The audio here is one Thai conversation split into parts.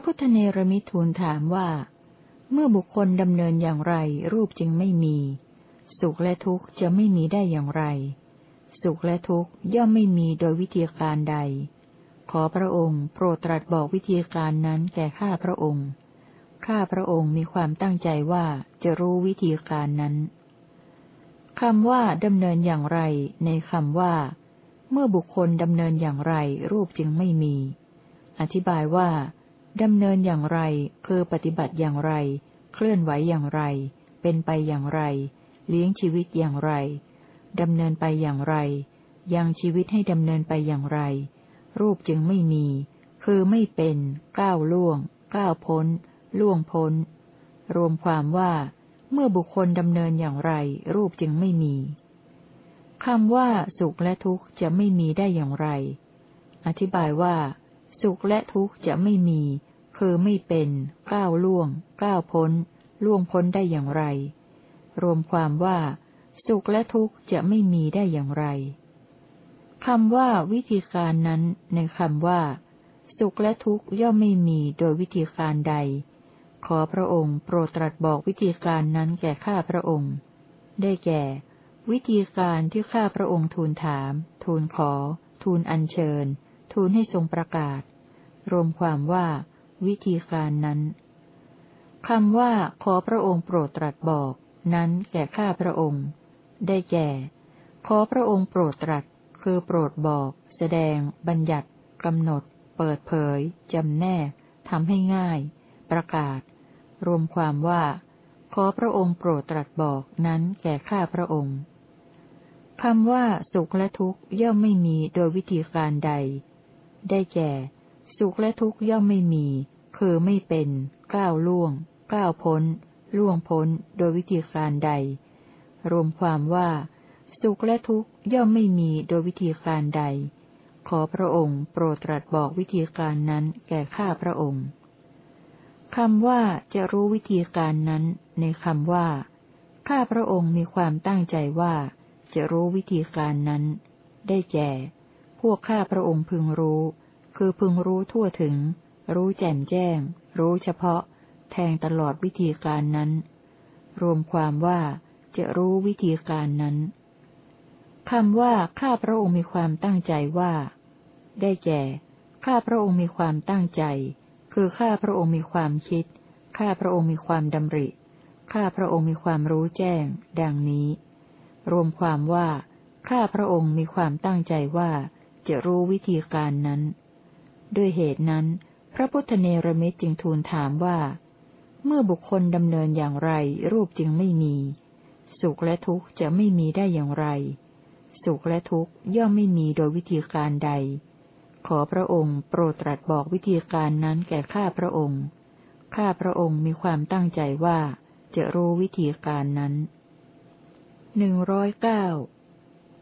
ระพุทธเนรมิทูลถามว่า เมื่อบุคคลดำเนินอย่างไร รูปจึงไม่มี สุขและทุกข์จะไม่มีได้อย่างไร สุขและทุกข์ย่อมไม่มีโดยวิธีการใด ขอพระองค์โปรดตรัสบอกวิธีการนั้นแก่ข้าพระองค์ ข้าพระองค์มีความตั้งใจว่าจะรู้วิธีการนั้นคำว่าดำเนินอย่างไร ในคำว่า เมื่อบุคคลดำเนินอย่างไร รูปจึงไม่มี อธิบายว่า ดำเนินอย่างไร คือปฏิบัติอย่างไร เคลื่อนไหวอย่างไร เป็นไปอย่างไร เลี้ยงชีวิตอย่างไร ดำเนินไปอย่างไร ยังชีวิตให้ดำเนินไปอย่างไร รูปจึงไม่มี คือไม่เป็น ก้าวล่วง ก้าวพ้น ล่วงพ้น รวมความว่า เมื่อบุคคลดำเนินอย่างไร รูปจึงไม่มีคำว่าสุขและทุกข์จะไม่มีได้อย่างไร อธิบายว่า สุขและทุกข์จะไม่มี คือไม่เป็น ก้าวล่วง ก้าวพ้น ล่วงพ้นได้อย่างไร รวมความว่า สุขและทุกข์จะไม่มีได้อย่างไรคำว่าวิธีการนั้นในคำว่า สุขและทุกข์ย่อมไม่มีโดยวิธีการใด ขอพระองค์โปรดตรัสบอกวิธีการนั้นแก่ข้าพระองค์ ได้แก่ วิธีการที่ข้าพระองค์ทูลถาม ทูลขอ ทูลอัญเชิญ ทูลให้ทรงประกาศ รวมความว่า วิธีการนั้นคำว่าขอพระองค์โปรดตรัสบอก นั้นแก่ข้าพระองค์ ได้แก่ ขอพระองค์โปรดตรัส คือโปรดบอก แสดง บัญญัติกำหนด เปิดเผยจำแนกทำให้ง่าย ประกาศ รวมความว่า ขอพระองค์โปรดตรัสบอกนั้นแก่ข้าพระองค์คำว่าสุขและทุกข์ย่อมไม่มีโดยวิธีการใด ได้แก่ สุขและทุกข์ย่อมไม่มี คือไม่เป็น ก้าวล่วง ก้าวพ้น ล่วงพ้น โดยวิธีการใด รวมความว่า สุขและทุกข์ย่อมไม่มีโดยวิธีการใด ขอพระองค์โปรดตรัสบอกวิธีการนั้นแก่ข้าพระองค์คำว่าจะรู้วิธีการนั้น ในคำว่า ข้าพระองค์มีความตั้งใจว่า จะรู้วิธีการนั้น ได้แก่ พวกข้าพระองค์พึงรู้ คือพึงรู้ทั่วถึง รู้แจ่มแจ้ง รู้เฉพาะ แทงตลอดวิธีการนั้น รวมความว่าจะรู้วิธีการนั้นคำว่าข้าพระองค์มีความตั้งใจว่า ได้แก่ ข้าพระองค์มีความตั้งใจ คือข้าพระองค์มีความคิด ข้าพระองค์มีความดำริ ข้าพระองค์มีความรู้แจ้ง ดังนี้ รวมความว่า ข้าพระองค์มีความตั้งใจว่า จะรู้วิธีการนั้น ด้วยเหตุนั้น พระพุทธเนรมิตจึงทูลถามว่า เมื่อบุคคลดำเนินอย่างไร รูปจึงไม่มี สุขและทุกข์จะไม่มีได้อย่างไร สุขและทุกข์ย่อมไม่มีโดยวิธีการใด ขอพระองค์โปรดตรัสบอกวิธีการนั้นแก่ข้าพระองค์ข้าพระองค์มีความตั้งใจว่าจะรู้วิธีการนั้นหนึ่งร้อยเก้า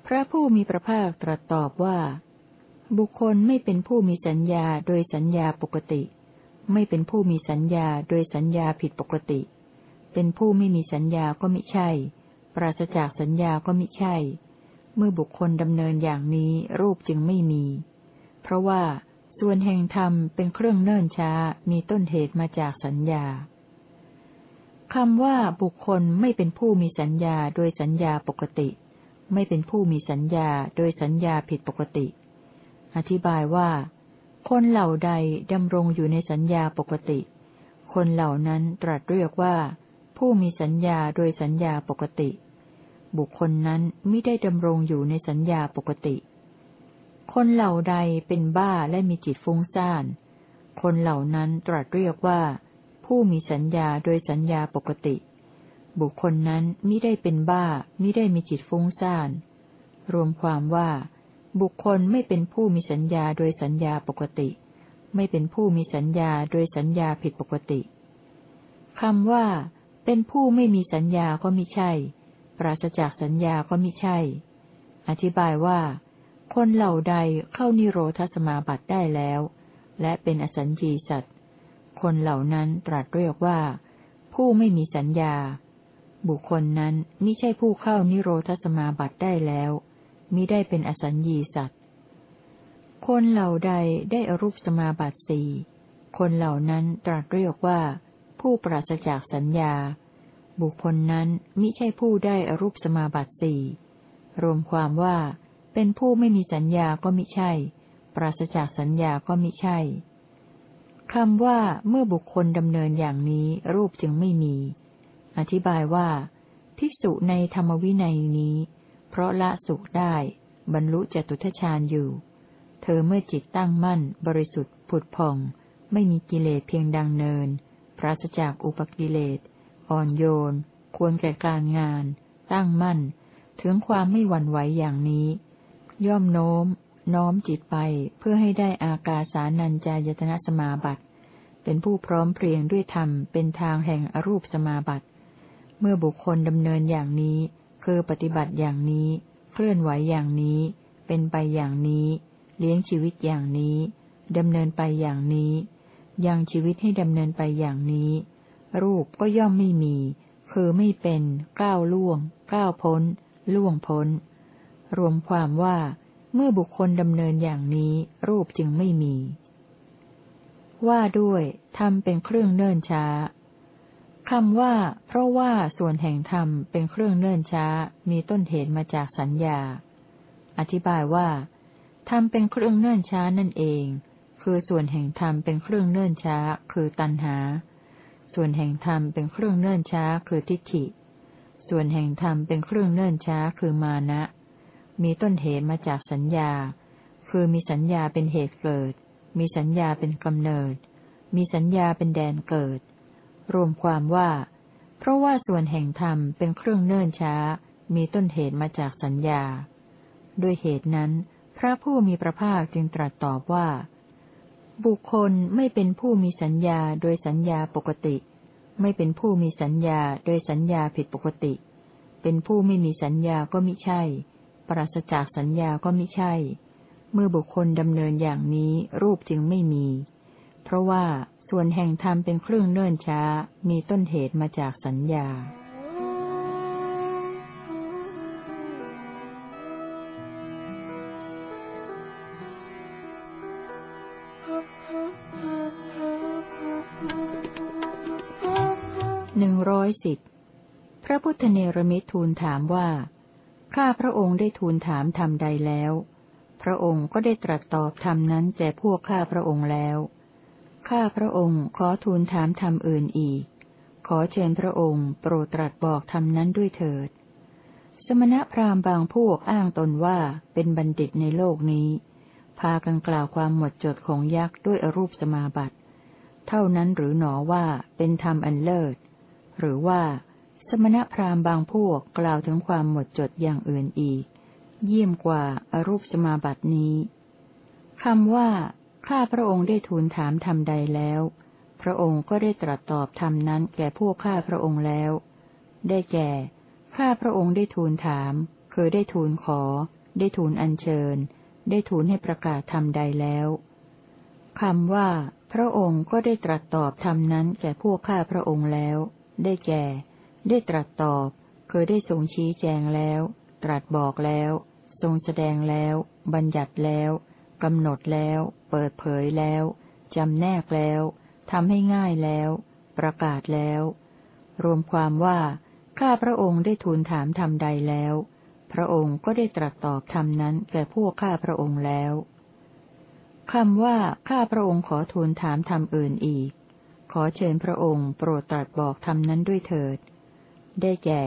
พระผู้มีพระภาคตรัสตอบว่า บุคคลไม่เป็นผู้มีสัญญาโดยสัญญาปกติ ไม่เป็นผู้มีสัญญาโดยสัญญาผิดปกติ เป็นผู้ไม่มีสัญญาก็มิใช่ ปราศจากสัญญาก็มิใช่ เมื่อบุคคลดำเนินอย่างนี้รูปจึงไม่มี เพราะว่าส่วนแห่งธรรมเป็นเครื่องเนิ่นช้ามีต้นเหตุมาจากสัญญาคำว่าบุคคลไม่เป็นผู้มีสัญญาโดยสัญญาปกติ ไม่เป็นผู้มีสัญญาโดยสัญญาผิดปกติ อธิบายว่า คนเหล่าใดดำรงอยู่ในสัญญาปกติ คนเหล่านั้นตรัสเรียกว่า ผู้มีสัญญาโดยสัญญาปกติ บุคคลนั้นไม่ได้ดำรงอยู่ในสัญญาปกติ คนเหล่าใดเป็นบ้าและมีจิตฟุ้งซ่าน คนเหล่านั้นตรัสเรียกว่า ผู้มีสัญญาโดยสัญญาปกติ บุคคลนั้นไมิได้เป็นบ้าไมิได้มีจิตฟุ้งซ่าน รวมความว่า บุคคลไม่เป็นผู้มีสัญญาโดยสัญญาปกติ ไม่เป็นผู้มีสัญญาโดยสัญญาผิดปกติคำว่า เป็นผู้ไม่มีสัญญาก็มิใช่ ปราศจากสัญญาก็มิใช่ อธิบายว่า คนเหล่าใดเข้านิโรธสมาบัติได้แล้ว และเป็นอสัญญีสัตว์ คนเหล่านั้นตรัสเรียกว่า ผู้ไม่มีสัญญา บุคคลนั้นมิใช่ผู้เข้านิโรธสมาบัติได้แล้ว มิได้เป็นอสัญญีสัตว์ คนเหล่าใดได้อรูปสมาบัติสี่คนเหล่านั้นตรัสเรียกว่า ผู้ปราศจากสัญญา บุคคลนั้นมิใช่ผู้ได้อรูปสมาบัติสี่รวมความว่า เป็นผู้ไม่มีสัญญาก็มิใช่ ปราศจากสัญญาก็มิใช่คำว่าเมื่อบุคคลดำเนินอย่างนี้รูปจึงไม่มี อธิบายว่า ภิกษุในธรรมวินัยนี้ เพราะละสุขได้ บรรลุจตุทชาญอยู่ เธอเมื่อจิตตั้งมั่น บริสุทธิ์ผุดผ่อง ไม่มีกิเลสเพียงดังเนิน ปราศจากอุปกิเลส อ่อนโยน ควรแก่การงาน ตั้งมั่น ถึงความไม่หวั่นไหวอย่างนี้ ย่อมโน้ม น้อมจิตไปเพื่อให้ได้อากาสานัญจายตนะสมาบัติ เป็นผู้พร้อมเพรียงด้วยธรรมเป็นทางแห่งอรูปสมาบัติ เมื่อบุคคลดำเนินอย่างนี้ คือปฏิบัติอย่างนี้ เคลื่อนไหวอย่างนี้ เป็นไปอย่างนี้ เลี้ยงชีวิตอย่างนี้ดำเนินไปอย่างนี้ ยังชีวิตให้ดำเนินไปอย่างนี้ รูปก็ย่อมไม่มี คือไม่เป็น ก้าวล่วง ก้าวพ้น ล่วงพ้น รวมความว่า เมื่อบุคคลดำเนินอย่างนี้ รูปจึงไม่มี ว่าด้วยทำเป็นเครื่องเนิ่นช้า คำว่า เพราะว่าส่วนแห่งธรรมเป็นเครื่องเนิ่นช้า มีต้นเหตุมาจากสัญญา อธิบายว่า ธรรมเป็นเครื่องเนิ่นช้านั่นเอง คือส่วนแห่งธรรมเป็นเครื่องเนิ่นช้า คือตัณหา ส่วนแห่งธรรมเป็นเครื่องเนิ่นช้า คือทิฏฐิ ส่วนแห่งธรรมเป็นเครื่องเนิ่นช้า คือมานะ มีต้นเหตุมาจากสัญญา คือมีสัญญาเป็นเหตุเกิด มีสัญญาเป็นกำเนิด มีสัญญาเป็นแดนเกิด รวมความว่า เพราะว่าส่วนแห่งธรรมเป็นเครื่องเนิ่นช้า มีต้นเหตุมาจากสัญญา ด้วยเหตุนั้น พระผู้มีพระภาคจึงตรัสตอบว่า บุคคลไม่เป็นผู้มีสัญญาโดยสัญญาปกติ ไม่เป็นผู้มีสัญญาโดยสัญญาผิดปกติ เป็นผู้ไม่มีสัญญาก็มิใช่ ปราศจากสัญญาก็มิใช่ เมื่อบุคคลดำเนินอย่างนี้รูปจึงไม่มี เพราะว่า ส่วนแห่งธรรมเป็นเครื่องเนิ่นช้า มีต้นเหตุมาจากสัญญาหนึ่งร้อยสิบพระพุทธเนรมิตทูลถามว่า ข้าพระองค์ได้ทูลถามธรรมใดแล้ว พระองค์ก็ได้ตรัสตอบธรรมนั้นแก่พวกข้าพระองค์แล้ว ข้าพระองค์ขอทูลถามธรรมอื่นอีก ขอเชิญพระองค์โปรดตรัสบอกธรรมนั้นด้วยเถิด สมณพราหมณ์บางพวกอ้างตนว่าเป็นบัณฑิตในโลกนี้ พากันกล่าวความหมดจดของยักษ์ด้วยอรูปสมาบัติ เท่านั้นหรือหนอว่าเป็นธรรมอันเลิศ หรือว่า สมณพราหมณ์บางพวกกล่าวถึงความหมดจดอย่างอื่นอีก เยี่ยมกว่าอารูปสมาบัตินี้คำว่า ข้าพระองค์ได้ทูลถามธรรมใดแล้ว พระองค์ก็ได้ตรัสตอบธรรมนั้นแก่พวกข้าพระองค์แล้ว ได้แก่ ข้าพระองค์ได้ทูลถาม คือได้ทูลขอ ได้ทูลอัญเชิญ ได้ทูลให้ประกาศธรรมใดแล้วคำว่า พระองค์ก็ได้ตรัสตอบธรรมนั้นแก่พวกข้าพระองค์แล้ว ได้แก่ ได้ตรัสตอบ คือได้ทรงชี้แจงแล้ว ตรัสบอกแล้ว ทรงแสดงแล้ว บัญญัติแล้ว กำหนดแล้ว เปิดเผยแล้วจำแนกแล้วทำให้ง่ายแล้ว ประกาศแล้ว รวมความว่าข้าพระองค์ได้ทูลถามธรรมใดแล้ว พระองค์ก็ได้ตรัสตอบธรรมนั้นแก่พวกข้าพระองค์แล้วคำว่าข้าพระองค์ขอทูลถามธรรมอื่นอีก ขอเชิญพระองค์โปรดตรัสบอกธรรมนั้นด้วยเถิด ได้แก่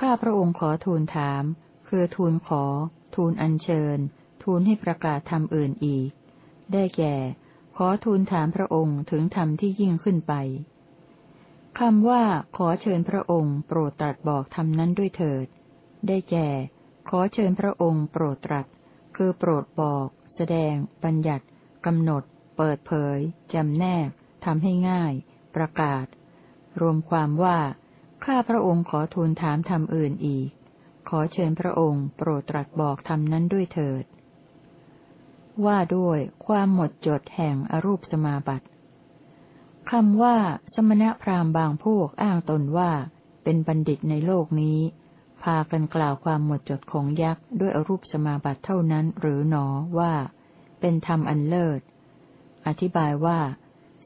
ข้าพระองค์ขอทูลถาม คือทูลขอ ทูลอัญเชิญ ทูลให้ประกาศธรรมอื่นอีก ได้แก่ ขอทูลถามพระองค์ถึงธรรมที่ยิ่งขึ้นไปคำว่า ขอเชิญพระองค์โปรดตรัสบอกธรรมนั้นด้วยเถิด ได้แก่ ขอเชิญพระองค์โปรดตรัส คือโปรดบอก แสดง บัญญัติกำหนด เปิดเผยจำแนกทำให้ง่าย ประกาศ รวมความว่า ข้าพระองค์ขอทูลถามธรรมอื่นอีก ขอเชิญพระองค์โปรดตรัสบอกธรรมนั้นด้วยเถิด ว่าด้วยความหมดจดแห่งอรูปสมาบัติคำว่า สมณพราหมณ์บางพวกอ้างตนว่า เป็นบัณฑิตในโลกนี้ พากันกล่าวความหมดจดของยักษ์ด้วยอรูปสมาบัติเท่านั้นหรือหนอว่า เป็นธรรมอันเลิศ อธิบายว่า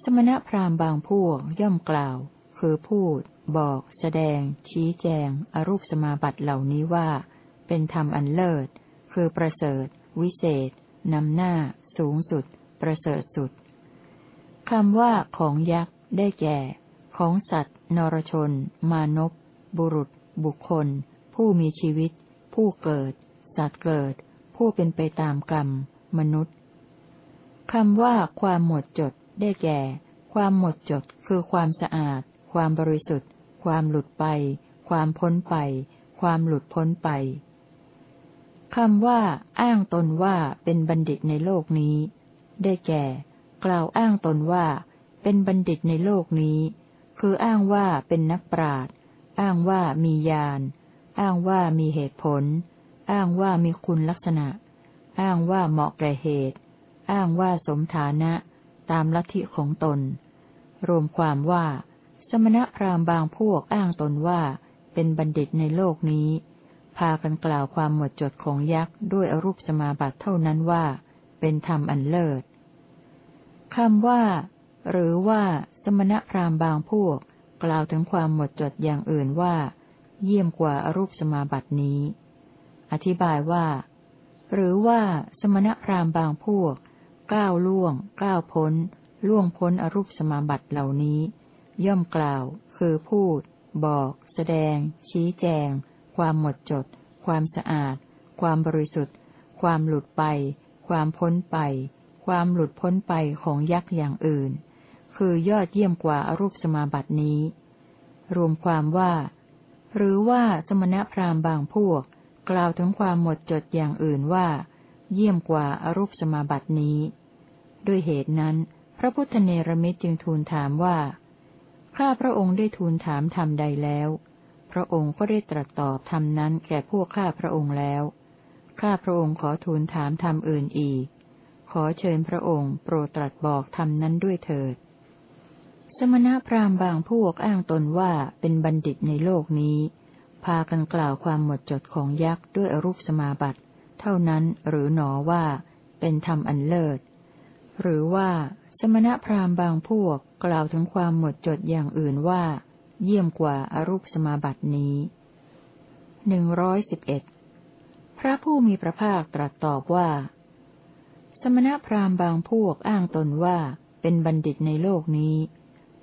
สมณพราหมณ์บางพวกย่อมกล่าว คือพูด บอก แสดง ชี้แจง อรูปสมาบัติเหล่านี้ว่า เป็นธรรมอันเลิศ คือประเสริฐ วิเศษ นำหน้า สูงสุด ประเสริฐสุดคำว่าของยักษ์ ได้แก่ ของสัตว์ นรชน มานพบุรุษ บุคคล ผู้มีชีวิต ผู้เกิด สัตว์เกิด ผู้เป็นไปตามกรรม มนุษย์คำว่าความหมดจด ได้แก่ ความหมดจดคือความสะอาด ความบริสุทธิ์ ความหลุดไป ความพ้นไป ความหลุดพ้นไป คำว่า อ้างตนว่าเป็นบัณฑิตในโลกนี้ ได้แก่ กล่าวอ้างตนว่า เป็นบัณฑิตในโลกนี้ คืออ้างว่าเป็นนักปราชญ์อ้างว่ามีญาณอ้างว่ามีเหตุผล อ้างว่ามีคุณลักษณะ อ้างว่าเหมาะแก่เหตุ อ้างว่าสมฐานะ ตามลัทธิของตน รวมความว่า สมณพราหมณ์บางพวกอ้างตนว่า เป็นบัณฑิตในโลกนี้ พากันกล่าวความหมดจดของยักษ์ด้วยอรูปสมาบัติเท่านั้นว่า เป็นธรรมอันเลิศคำว่า หรือว่า สมณพราหมณ์บางพวก กล่าวถึงความหมดจดอย่างอื่นว่า เยี่ยมกว่าอรูปสมาบัตินี้ อธิบายว่า หรือว่า สมณพราหมณ์บางพวก ก้าวล่วง ก้าวพ้น ล่วงพ้นอรูปสมาบัติเหล่านี้ ย่อมกล่าว คือพูด บอก แสดง ชี้แจง ความหมดจด ความสะอาด ความบริสุทธิ์ ความหลุดไป ความพ้นไป ความหลุดพ้นไปของยักษ์อย่างอื่น คือยอดเยี่ยมกว่าอารูปสมาบัตินี้ รวมความว่า หรือว่าสมณพราหมณ์บางพวก กล่าวถึงความหมดจดอย่างอื่นว่า เยี่ยมกว่าอารูปสมาบัตินี้ ด้วยเหตุนั้น พระพุทธเนรมิตจึงทูลถามว่าข้าพระองค์ได้ทูลถามทำใดแล้ว พระองค์ก็ได้ตรัสตอบธรรมนั้นแก่พวกข้าพระองค์แล้ว ข้าพระองค์ขอทูลถามธรรมอื่นอีก ขอเชิญพระองค์โปรดตรัสบอกธรรมนั้นด้วยเถิด สมณพราหมณ์บางพวกอ้างตนว่าเป็นบัณฑิตในโลกนี้ พากันกล่าวความหมดจดของยักษ์ด้วยอรูปสมาบัติ เท่านั้นหรือหนอว่าเป็นธรรมอันเลิศ หรือว่าสมณพราหมณ์บางพวกกล่าวถึงความหมดจดอย่างอื่นว่า เยี่ยมกว่าอารูปสมาบัตินี้หนึ่งร้อยสิบเอ็ดพระผู้มีพระภาคตรัสตอบว่า สมณพราหมณ์บางพวกอ้างตนว่าเป็นบัณฑิตในโลกนี้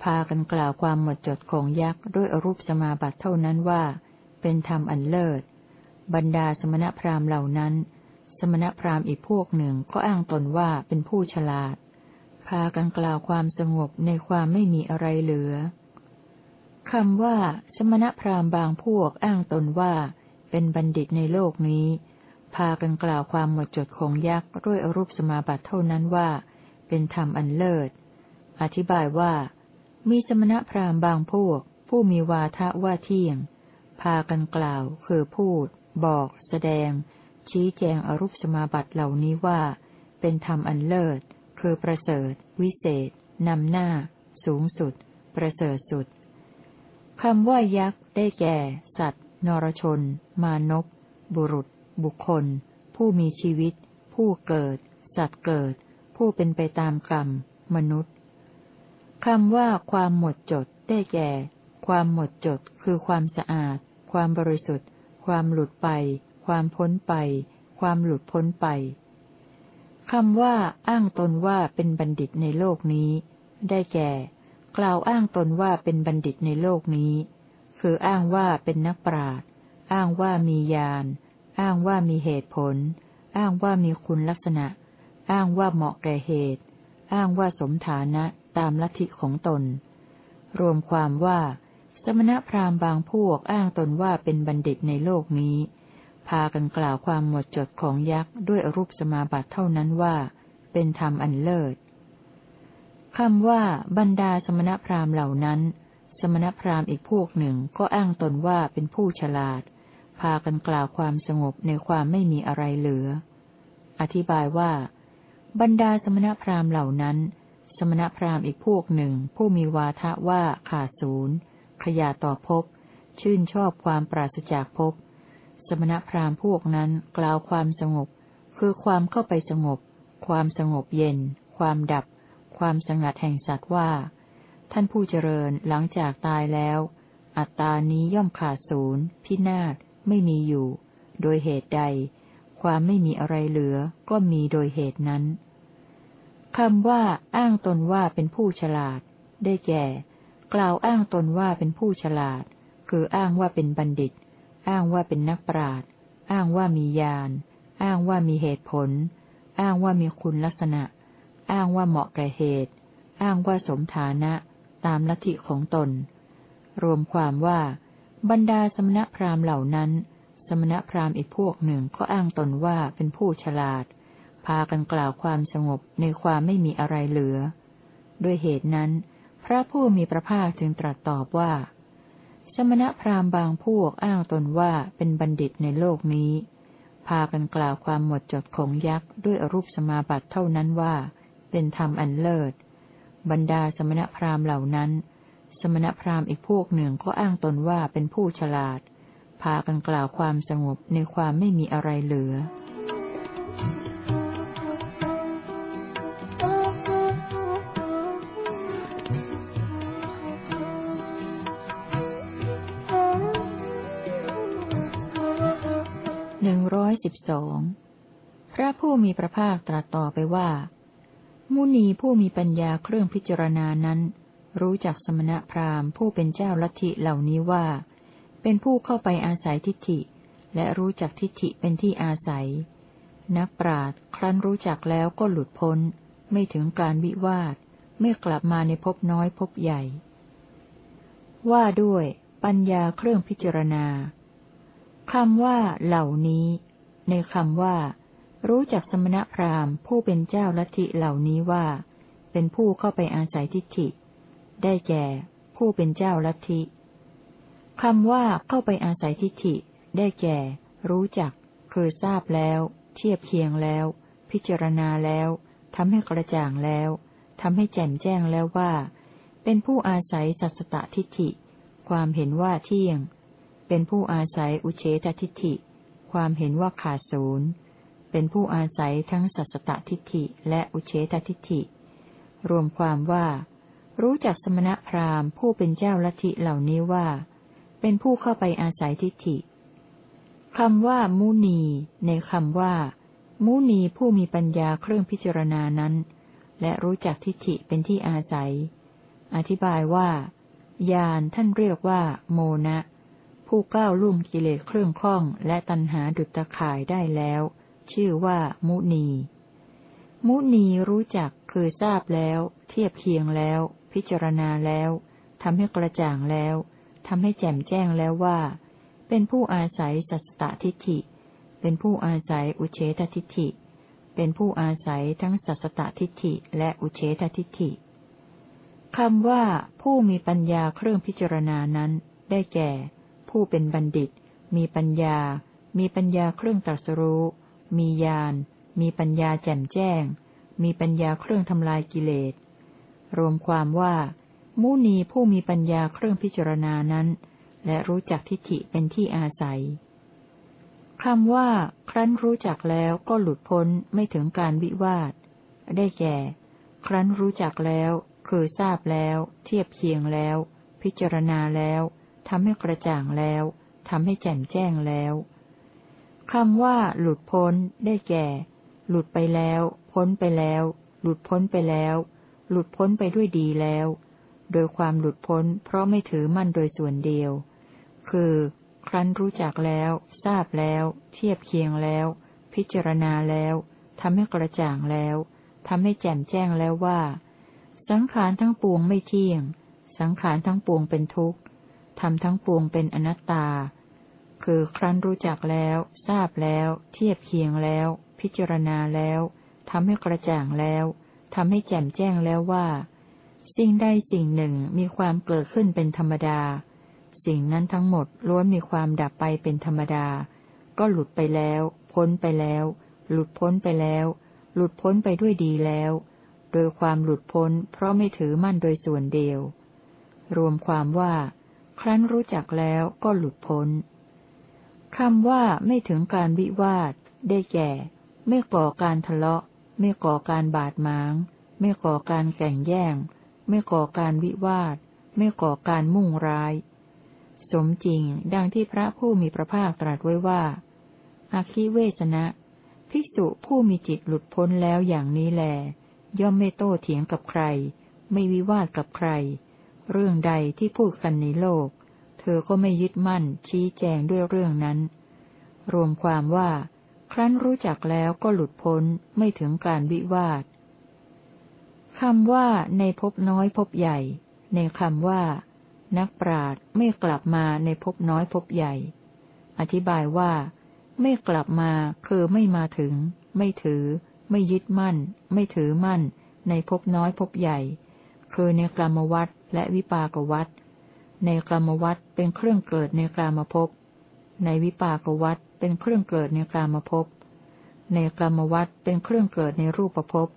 พากันกล่าวความหมดจดของยักษ์ด้วยอรูปสมาบัติเท่านั้นว่า เป็นธรรมอันเลิศ บรรดาสมณพราหมณ์เหล่านั้น สมณพราหมณ์อีกพวกหนึ่งก็อ้างตนว่าเป็นผู้ฉลาด พากันกล่าวความสงบในความไม่มีอะไรเหลือ คำว่า สมณพราหมณ์บางพวกอ้างตนว่า เป็นบัณฑิตในโลกนี้ พากันกล่าวความหมดจดของยักษ์ด้วยอรูปสมาบัติเท่านั้นว่า เป็นธรรมอันเลิศ อธิบายว่า มีสมณพราหมณ์บางพวก ผู้มีวาทะว่าเที่ยง พากันกล่าวคือพูด บอก แสดง ชี้แจงอรูปสมาบัติเหล่านี้ว่า เป็นธรรมอันเลิศ คือประเสริฐ วิเศษนำหน้า สูงสุด ประเสริฐสุด คำว่ายักษ์ได้แก่ สัตว์ นรชน มานพบุรุษ บุคคล ผู้มีชีวิต ผู้เกิด สัตว์เกิด ผู้เป็นไปตามกรรม มนุษย์คำว่าความหมดจดได้แก่ ความหมดจดคือความสะอาด ความบริสุทธิ์ ความหลุดไป ความพ้นไป ความหลุดพ้นไปคำว่าอ้างตนว่าเป็นบัณฑิตในโลกนี้ ได้แก่ กล่าวอ้างตนว่าเป็นบัณฑิตในโลกนี้ คืออ้างว่าเป็นนักปราชญ์อ้างว่ามีญาณ อ้างว่ามีเหตุผล อ้างว่ามีคุณลักษณะ อ้างว่าเหมาะแก่เหตุ อ้างว่าสมฐานะตามลัทธิของตน รวมความว่า สมณพราหมณ์บางพวกอ้างตนว่าเป็นบัณฑิตในโลกนี้ พากันกล่าวความหมดจดของยักษ์ด้วยอรูปสมาบัติเท่านั้นว่า เป็นธรรมอันเลิศ คำว่าบรรดาสมณพราหมณ์เหล่านั้น สมณพราหมณ์อีกพวกหนึ่งก็อ้างตนว่าเป็นผู้ฉลาด พากันกล่าวความสงบในความไม่มีอะไรเหลือ อธิบายว่า บรรดาสมณพราหมณ์เหล่านั้น สมณพราหมณ์อีกพวกหนึ่ง ผู้มีวาทะว่าขาดศูนย์ขยาต่อภพชื่นชอบความปราศจากภพสมณพราหมณ์พวกนั้นกล่าวความสงบ คือความเข้าไปสงบคความสงบเย็น ความดับ ความสงัดแห่งสัตว์ว่า ท่านผู้เจริญหลังจากตายแล้ว อัตตานี้ย่อมขาดศูนย์พินาศไม่มีอยู่ โดยเหตุใด ความไม่มีอะไรเหลือก็มีโดยเหตุนั้นคำว่า อ้างตนว่าเป็นผู้ฉลาด ได้แก่ กล่าวอ้างตนว่าเป็นผู้ฉลาด คืออ้างว่าเป็นบัณฑิต อ้างว่าเป็นนักปราชญ์อ้างว่ามีญาณอ้างว่ามีเหตุผล อ้างว่ามีคุณลักษณะ อ้างว่าเหมาะแก่เหตุ อ้างว่าสมฐานะ ตามลัทธิของตน รวมความว่า บรรดาสมณพราหมณ์เหล่านั้น สมณพราหมณ์อีกพวกหนึ่งก็อ้างตนว่าเป็นผู้ฉลาด พากันกล่าวความสงบในความไม่มีอะไรเหลือ ด้วยเหตุนั้น พระผู้มีพระภาคจึงตรัสตอบว่า สมณพราหมณ์บางพวกอ้างตนว่าเป็นบัณฑิตในโลกนี้พากันกล่าวความหมดจดของยักษ์ด้วยอรูปสมาบัติเท่านั้นว่า เป็นธรรมอันเลิศ บรรดาสมณพราหมณ์เหล่านั้น สมณพราหมณ์อีกพวกหนึ่งก็อ้างตนว่าเป็นผู้ฉลาด พากันกล่าวความสงบในความไม่มีอะไรเหลือหนึ่งร้อยสิบสองพระผู้มีพระภาคตรัสต่อไปว่า มุนีผู้มีปัญญาเครื่องพิจารณานั้น รู้จักสมณพราหมณ์ผู้เป็นเจ้าลัทธิเหล่านี้ว่า เป็นผู้เข้าไปอาศัยทิฏฐิ และรู้จักทิฏฐิเป็นที่อาศัย นักปราชญ์ครั้นรู้จักแล้วก็หลุดพ้น ไม่ถึงการวิวาท ไม่กลับมาในภพน้อยภพใหญ่ ว่าด้วย ปัญญาเครื่องพิจารณาคำว่าเหล่านี้ ในคำว่า รู้จักสมณพราหมณ์ผู้เป็นเจ้าลัทธิเหล่านี้ว่า เป็นผู้เข้าไปอาศัยทิฏฐิ ได้แก่ ผู้เป็นเจ้าลัทธิคำว่าเข้าไปอาศัยทิฏฐิ ได้แก่ รู้จัก คือทราบแล้ว เทียบเคียงแล้ว พิจารณาแล้วทำให้กระจ่างแล้วทำให้แจ่มแจ้งแล้วว่า เป็นผู้อาศัยสัสตทิฏฐิ ความเห็นว่าเที่ยง เป็นผู้อาศัยอุเฉตทิฏฐิ ความเห็นว่าขาดศูนย์ เป็นผู้อาศัยทั้งสัสตทิฏฐิและอุเฉตทิฏฐิ รวมความว่า รู้จักสมณพราหมณ์ผู้เป็นเจ้าลัทธิเหล่านี้ว่า เป็นผู้เข้าไปอาศัยทิฏฐิคำว่า มุนี ในคำว่า มุนีผู้มีปัญญาเครื่องพิจารณานั้น และรู้จักทิฏฐิเป็นที่อาศัย อธิบายว่าญาณท่านเรียกว่า โมนะ ผู้ก้าวลุ่มกิเลสเครื่องข้องและตัณหาดุจตะข่ายได้แล้ว ชื่อว่า มุนี มุนีรู้จักคือทราบแล้ว เทียบเคียงแล้ว พิจารณาแล้วทำให้กระจ่างแล้วทำให้แจ่มแจ้งแล้วว่า เป็นผู้อาศัยสัสตทิฏฐิ เป็นผู้อาศัยอุเฉตทิฏฐิ เป็นผู้อาศัยทั้งสัสตทิฏฐิและอุเฉตทิฏฐิคำว่าผู้มีปัญญาเครื่องพิจารณานั้น ได้แก่ ผู้เป็นบัณฑิต มีปัญญา มีปัญญาเครื่องตรัสรู้ มีญาณ มีปัญญาแจ่มแจ้ง มีปัญญาเครื่องทำลายกิเลส รวมความว่า มุนีผู้มีปัญญาเครื่องพิจารณานั้น และรู้จักทิฏฐิเป็นที่อาศัยคำว่า ครั้นรู้จักแล้วก็หลุดพ้นไม่ถึงการวิวาท ได้แก่ ครั้นรู้จักแล้ว คือทราบแล้ว เทียบเคียงแล้ว พิจารณาแล้วทำให้กระจ่างแล้วทำให้แจ่มแจ้งแล้ว คำว่า หลุดพ้น ได้แก่ หลุดไปแล้ว พ้นไปแล้ว หลุดพ้นไปแล้ว หลุดพ้นไปด้วยดีแล้ว โดยความหลุดพ้น เพราะไม่ถือมั่นโดยส่วนเดียว คือ ครั้นรู้จักแล้ว ทราบแล้ว เทียบเคียงแล้ว พิจารณาแล้วทำให้กระจ่างแล้วทำให้แจ่มแจ้งแล้วว่า สังขารทั้งปวงไม่เที่ยง สังขารทั้งปวงเป็นทุกข์ทำทั้งปวงเป็นอนัตตา คือครั้นรู้จักแล้ว ทราบแล้ว เทียบเคียงแล้ว พิจารณาแล้วทำให้กระจ่างแล้วทำให้แจ่มแจ้งแล้วว่า สิ่งใดสิ่งหนึ่งมีความเกิดขึ้นเป็นธรรมดา สิ่งนั้นทั้งหมดล้วนมีความดับไปเป็นธรรมดา ก็หลุดไปแล้ว พ้นไปแล้ว หลุดพ้นไปแล้ว หลุดพ้นไปด้วยดีแล้ว โดยความหลุดพ้นเพราะไม่ถือมั่นโดยส่วนเดียว รวมความว่า ครั้นรู้จักแล้วก็หลุดพ้น คำว่าไม่ถึงการวิวาท ได้แก่ ไม่ก่อการทะเลาะ ไม่ก่อการบาดหมาง ไม่ก่อการแข่งแย่ง ไม่ก่อการวิวาท ไม่ก่อการมุ่งร้าย สมจริงดังที่พระผู้มีพระภาคตรัสไว้ว่าอาคิเวสนะ ภิกษุผู้มีจิตหลุดพ้นแล้วอย่างนี้แล ย่อมไม่โต้เถียงกับใคร ไม่วิวาทกับใคร เรื่องใดที่พูดกันในโลก อก็ไม่ยึดมั่น ชี้แจงด้วยเรื่องนั้น รวมความว่า ครั้นรู้จักแล้วก็หลุดพ้นไม่ถึงการวิวาทคำว่าในภพน้อยภพใหญ่ ในคำว่า นักปราดไม่กลับมาในภพน้อยภพใหญ่ อธิบายว่า ไม่กลับมาคือไม่มาถึง ไม่ถือ ไม่ยึดมั่น ไม่ถือมั่น ในภพน้อยภพใหญ่ คือในกรรมวัฏและวิปากวัฏ ในกรรมวัฏเป็นเครื่องเกิดในกรรมภพ ในวิปากวัฏเป็นเครื่องเกิดในกรรมภพ ในกรรมวัฏเป็นเครื่องเกิดในรูปภพ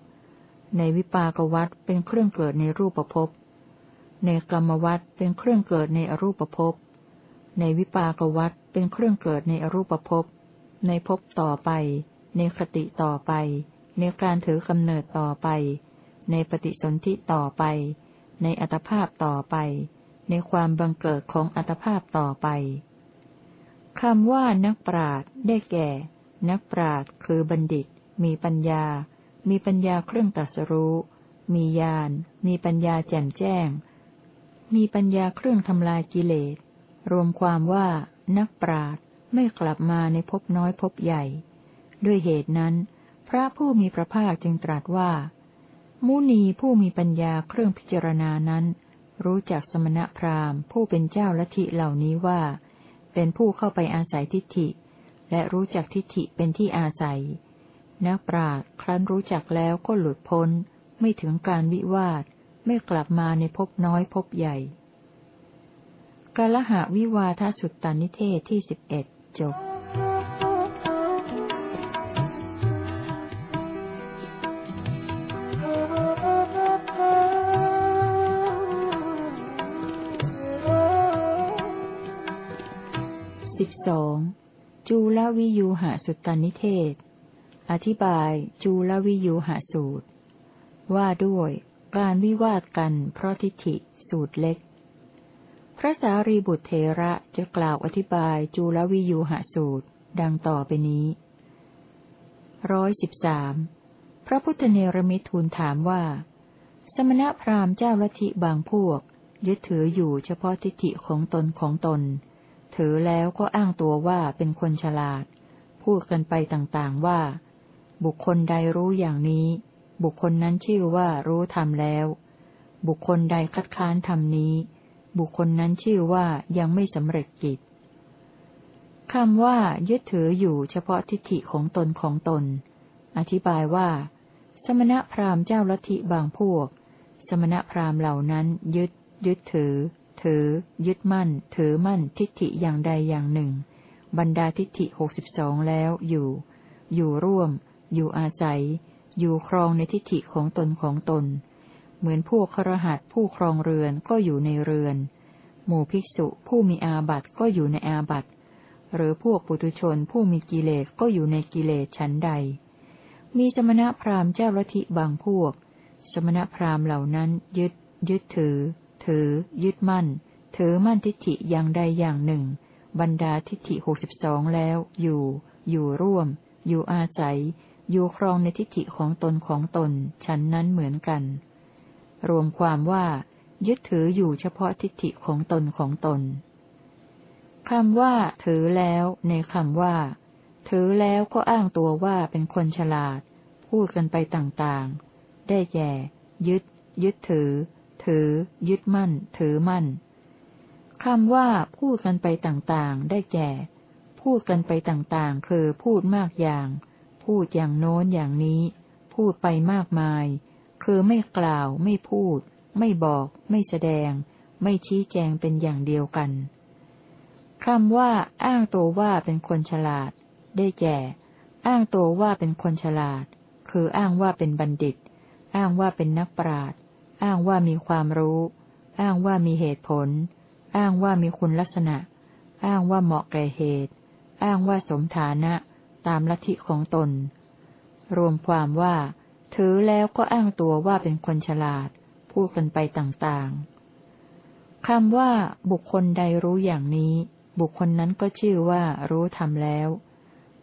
ในวิปากวัฏเป็นเครื่องเกิดในรูปภพ ในกรรมวัฏเป็นเครื่องเกิดในอรูปภพ ในวิปากวัฏเป็นเครื่องเกิดในอรูปภพ ในภพต่อไป ในคติต่อไป ในการถือกำเนิดต่อไป ในปฏิสนธิต่อไป ในอัตภาพต่อไป ในความบังเกิดของอัตภาพต่อไปคำว่านักปราดได้แก่ นักปราดคือบัณฑิต มีปัญญา มีปัญญาเครื่องตรัสรู้ มีญาณมีปัญญาแจ่มแจ้ง มีปัญญาเครื่องทำลายกิเลส รวมความว่า นักปราดไม่กลับมาในภพน้อยภพใหญ่ ด้วยเหตุนั้น พระผู้มีพระภาคจึงตรัสว่า มุนีผู้มีปัญญาเครื่องพิจารณานั้น รู้จักสมณพราหมณ์ ผู้เป็นเจ้าลัทธิเหล่านี้ว่า เป็นผู้เข้าไปอาศัยทิฏฐิ และรู้จักทิฏฐิเป็นที่อาศัย นักปราชญ์ครั้นรู้จักแล้วก็หลุดพ้น ไม่ถึงการวิวาท ไม่กลับมาในภพน้อยภพใหญ่กาลหะวิวาทสุตตานิเทศที่สิบเอ็ดจบ สิบสองจูลวิยูหะสุตตานิเทศ อธิบายจูลวิยูหะสูตร ว่าด้วย การวิวาทกันเพราะทิฏฐิสูตรเล็ก พระสารีบุตรเทระจะกล่าวอธิบายจูลวิยูหสูตร ดังต่อไปนี้ร้อยสิบสามพระพุทธเนรมิตทูลถามว่า สมณพราหมณ์เจ้าลัทธิบางพวก ยึดถืออยู่เฉพาะทิฏฐิของตนของตน ถือแล้วก็อ้างตัวว่าเป็นคนฉลาด พูดกันไปต่างๆว่า บุคคลใดรู้อย่างนี้ บุคคลนั้นชื่อว่ารู้ธรรมแล้ว บุคคลใดคัดค้านธรรมนี้ บุคคลนั้นชื่อว่ายังไม่สำเร็จกิจคำว่ายึดถืออยู่เฉพาะทิฏฐิของตนของตน อธิบายว่า สมณพราหมณ์เจ้าลัทธิบางพวก สมณพราหมณ์เหล่านั้นยึด ยึดถือ ถือ ยึดมั่น ถือมั่นทิฏฐิอย่างใดอย่างหนึ่ง บรรดาทิฏฐิหกสิบสองแล้วอยู่ อยู่ร่วม อยู่อาศัย อยู่ครองในทิฏฐิของตนของตน เหมือนพวกครหัสผู้ครองเรือนก็อยู่ในเรือน หมู่ภิกษุผู้มีอาบัติก็อยู่ในอาบัติ หรือพวกปุถุชนผู้มีกิเลสก็อยู่ในกิเลสชั้นใด มีสมณพราหมณ์เจ้าลัทธิบางพวก สมณพราหมณ์เหล่านั้นยึด ยึดถือ ถือ ยึดมั่น ถือมั่นทิฏฐิอย่างใดอย่างหนึ่ง บรรดาทิฏฐิหกสิบสองแล้ว อยู่ อยู่ร่วม อยู่อาศัย อยู่ครองในทิฏฐิของตนของตน ฉันนั้นเหมือนกัน รวมความว่า ยึดถืออยู่เฉพาะทิฏฐิของตนของตนคำว่า ถือแล้ว ในคำว่า ถือแล้วก็อ้างตัวว่าเป็นคนฉลาด พูดกันไปต่างๆ ได้แก่ ยึด ยึดถือ ถือ ยึดมั่น ถือมั่นคำว่าพูดกันไปต่างๆ ได้แก่ พูดกันไปต่างๆ คือพูดมากอย่าง พูดอย่างโน้นอย่างนี้ พูดไปมากมาย คือไม่กล่าว ไม่พูด ไม่บอก ไม่แสดง ไม่ชี้แจงเป็นอย่างเดียวกันคำว่า อ้างตัวว่าเป็นคนฉลาด ได้แก่ อ้างตัวว่าเป็นคนฉลาด คืออ้างว่าเป็นบัณฑิต อ้างว่าเป็นนักปราชญ์ อ้างว่ามีความรู้ อ้างว่ามีเหตุผล อ้างว่ามีคุณลักษณะ อ้างว่าเหมาะแก่เหตุ อ้างว่าสมฐานะ ตามลัทธิของตน รวมความว่า ถือแล้วก็อ้างตัวว่าเป็นคนฉลาด พูดกันไปต่างๆคำว่า บุคคลใดรู้อย่างนี้ บุคคลนั้นก็ชื่อว่ารู้ธรรมแล้ว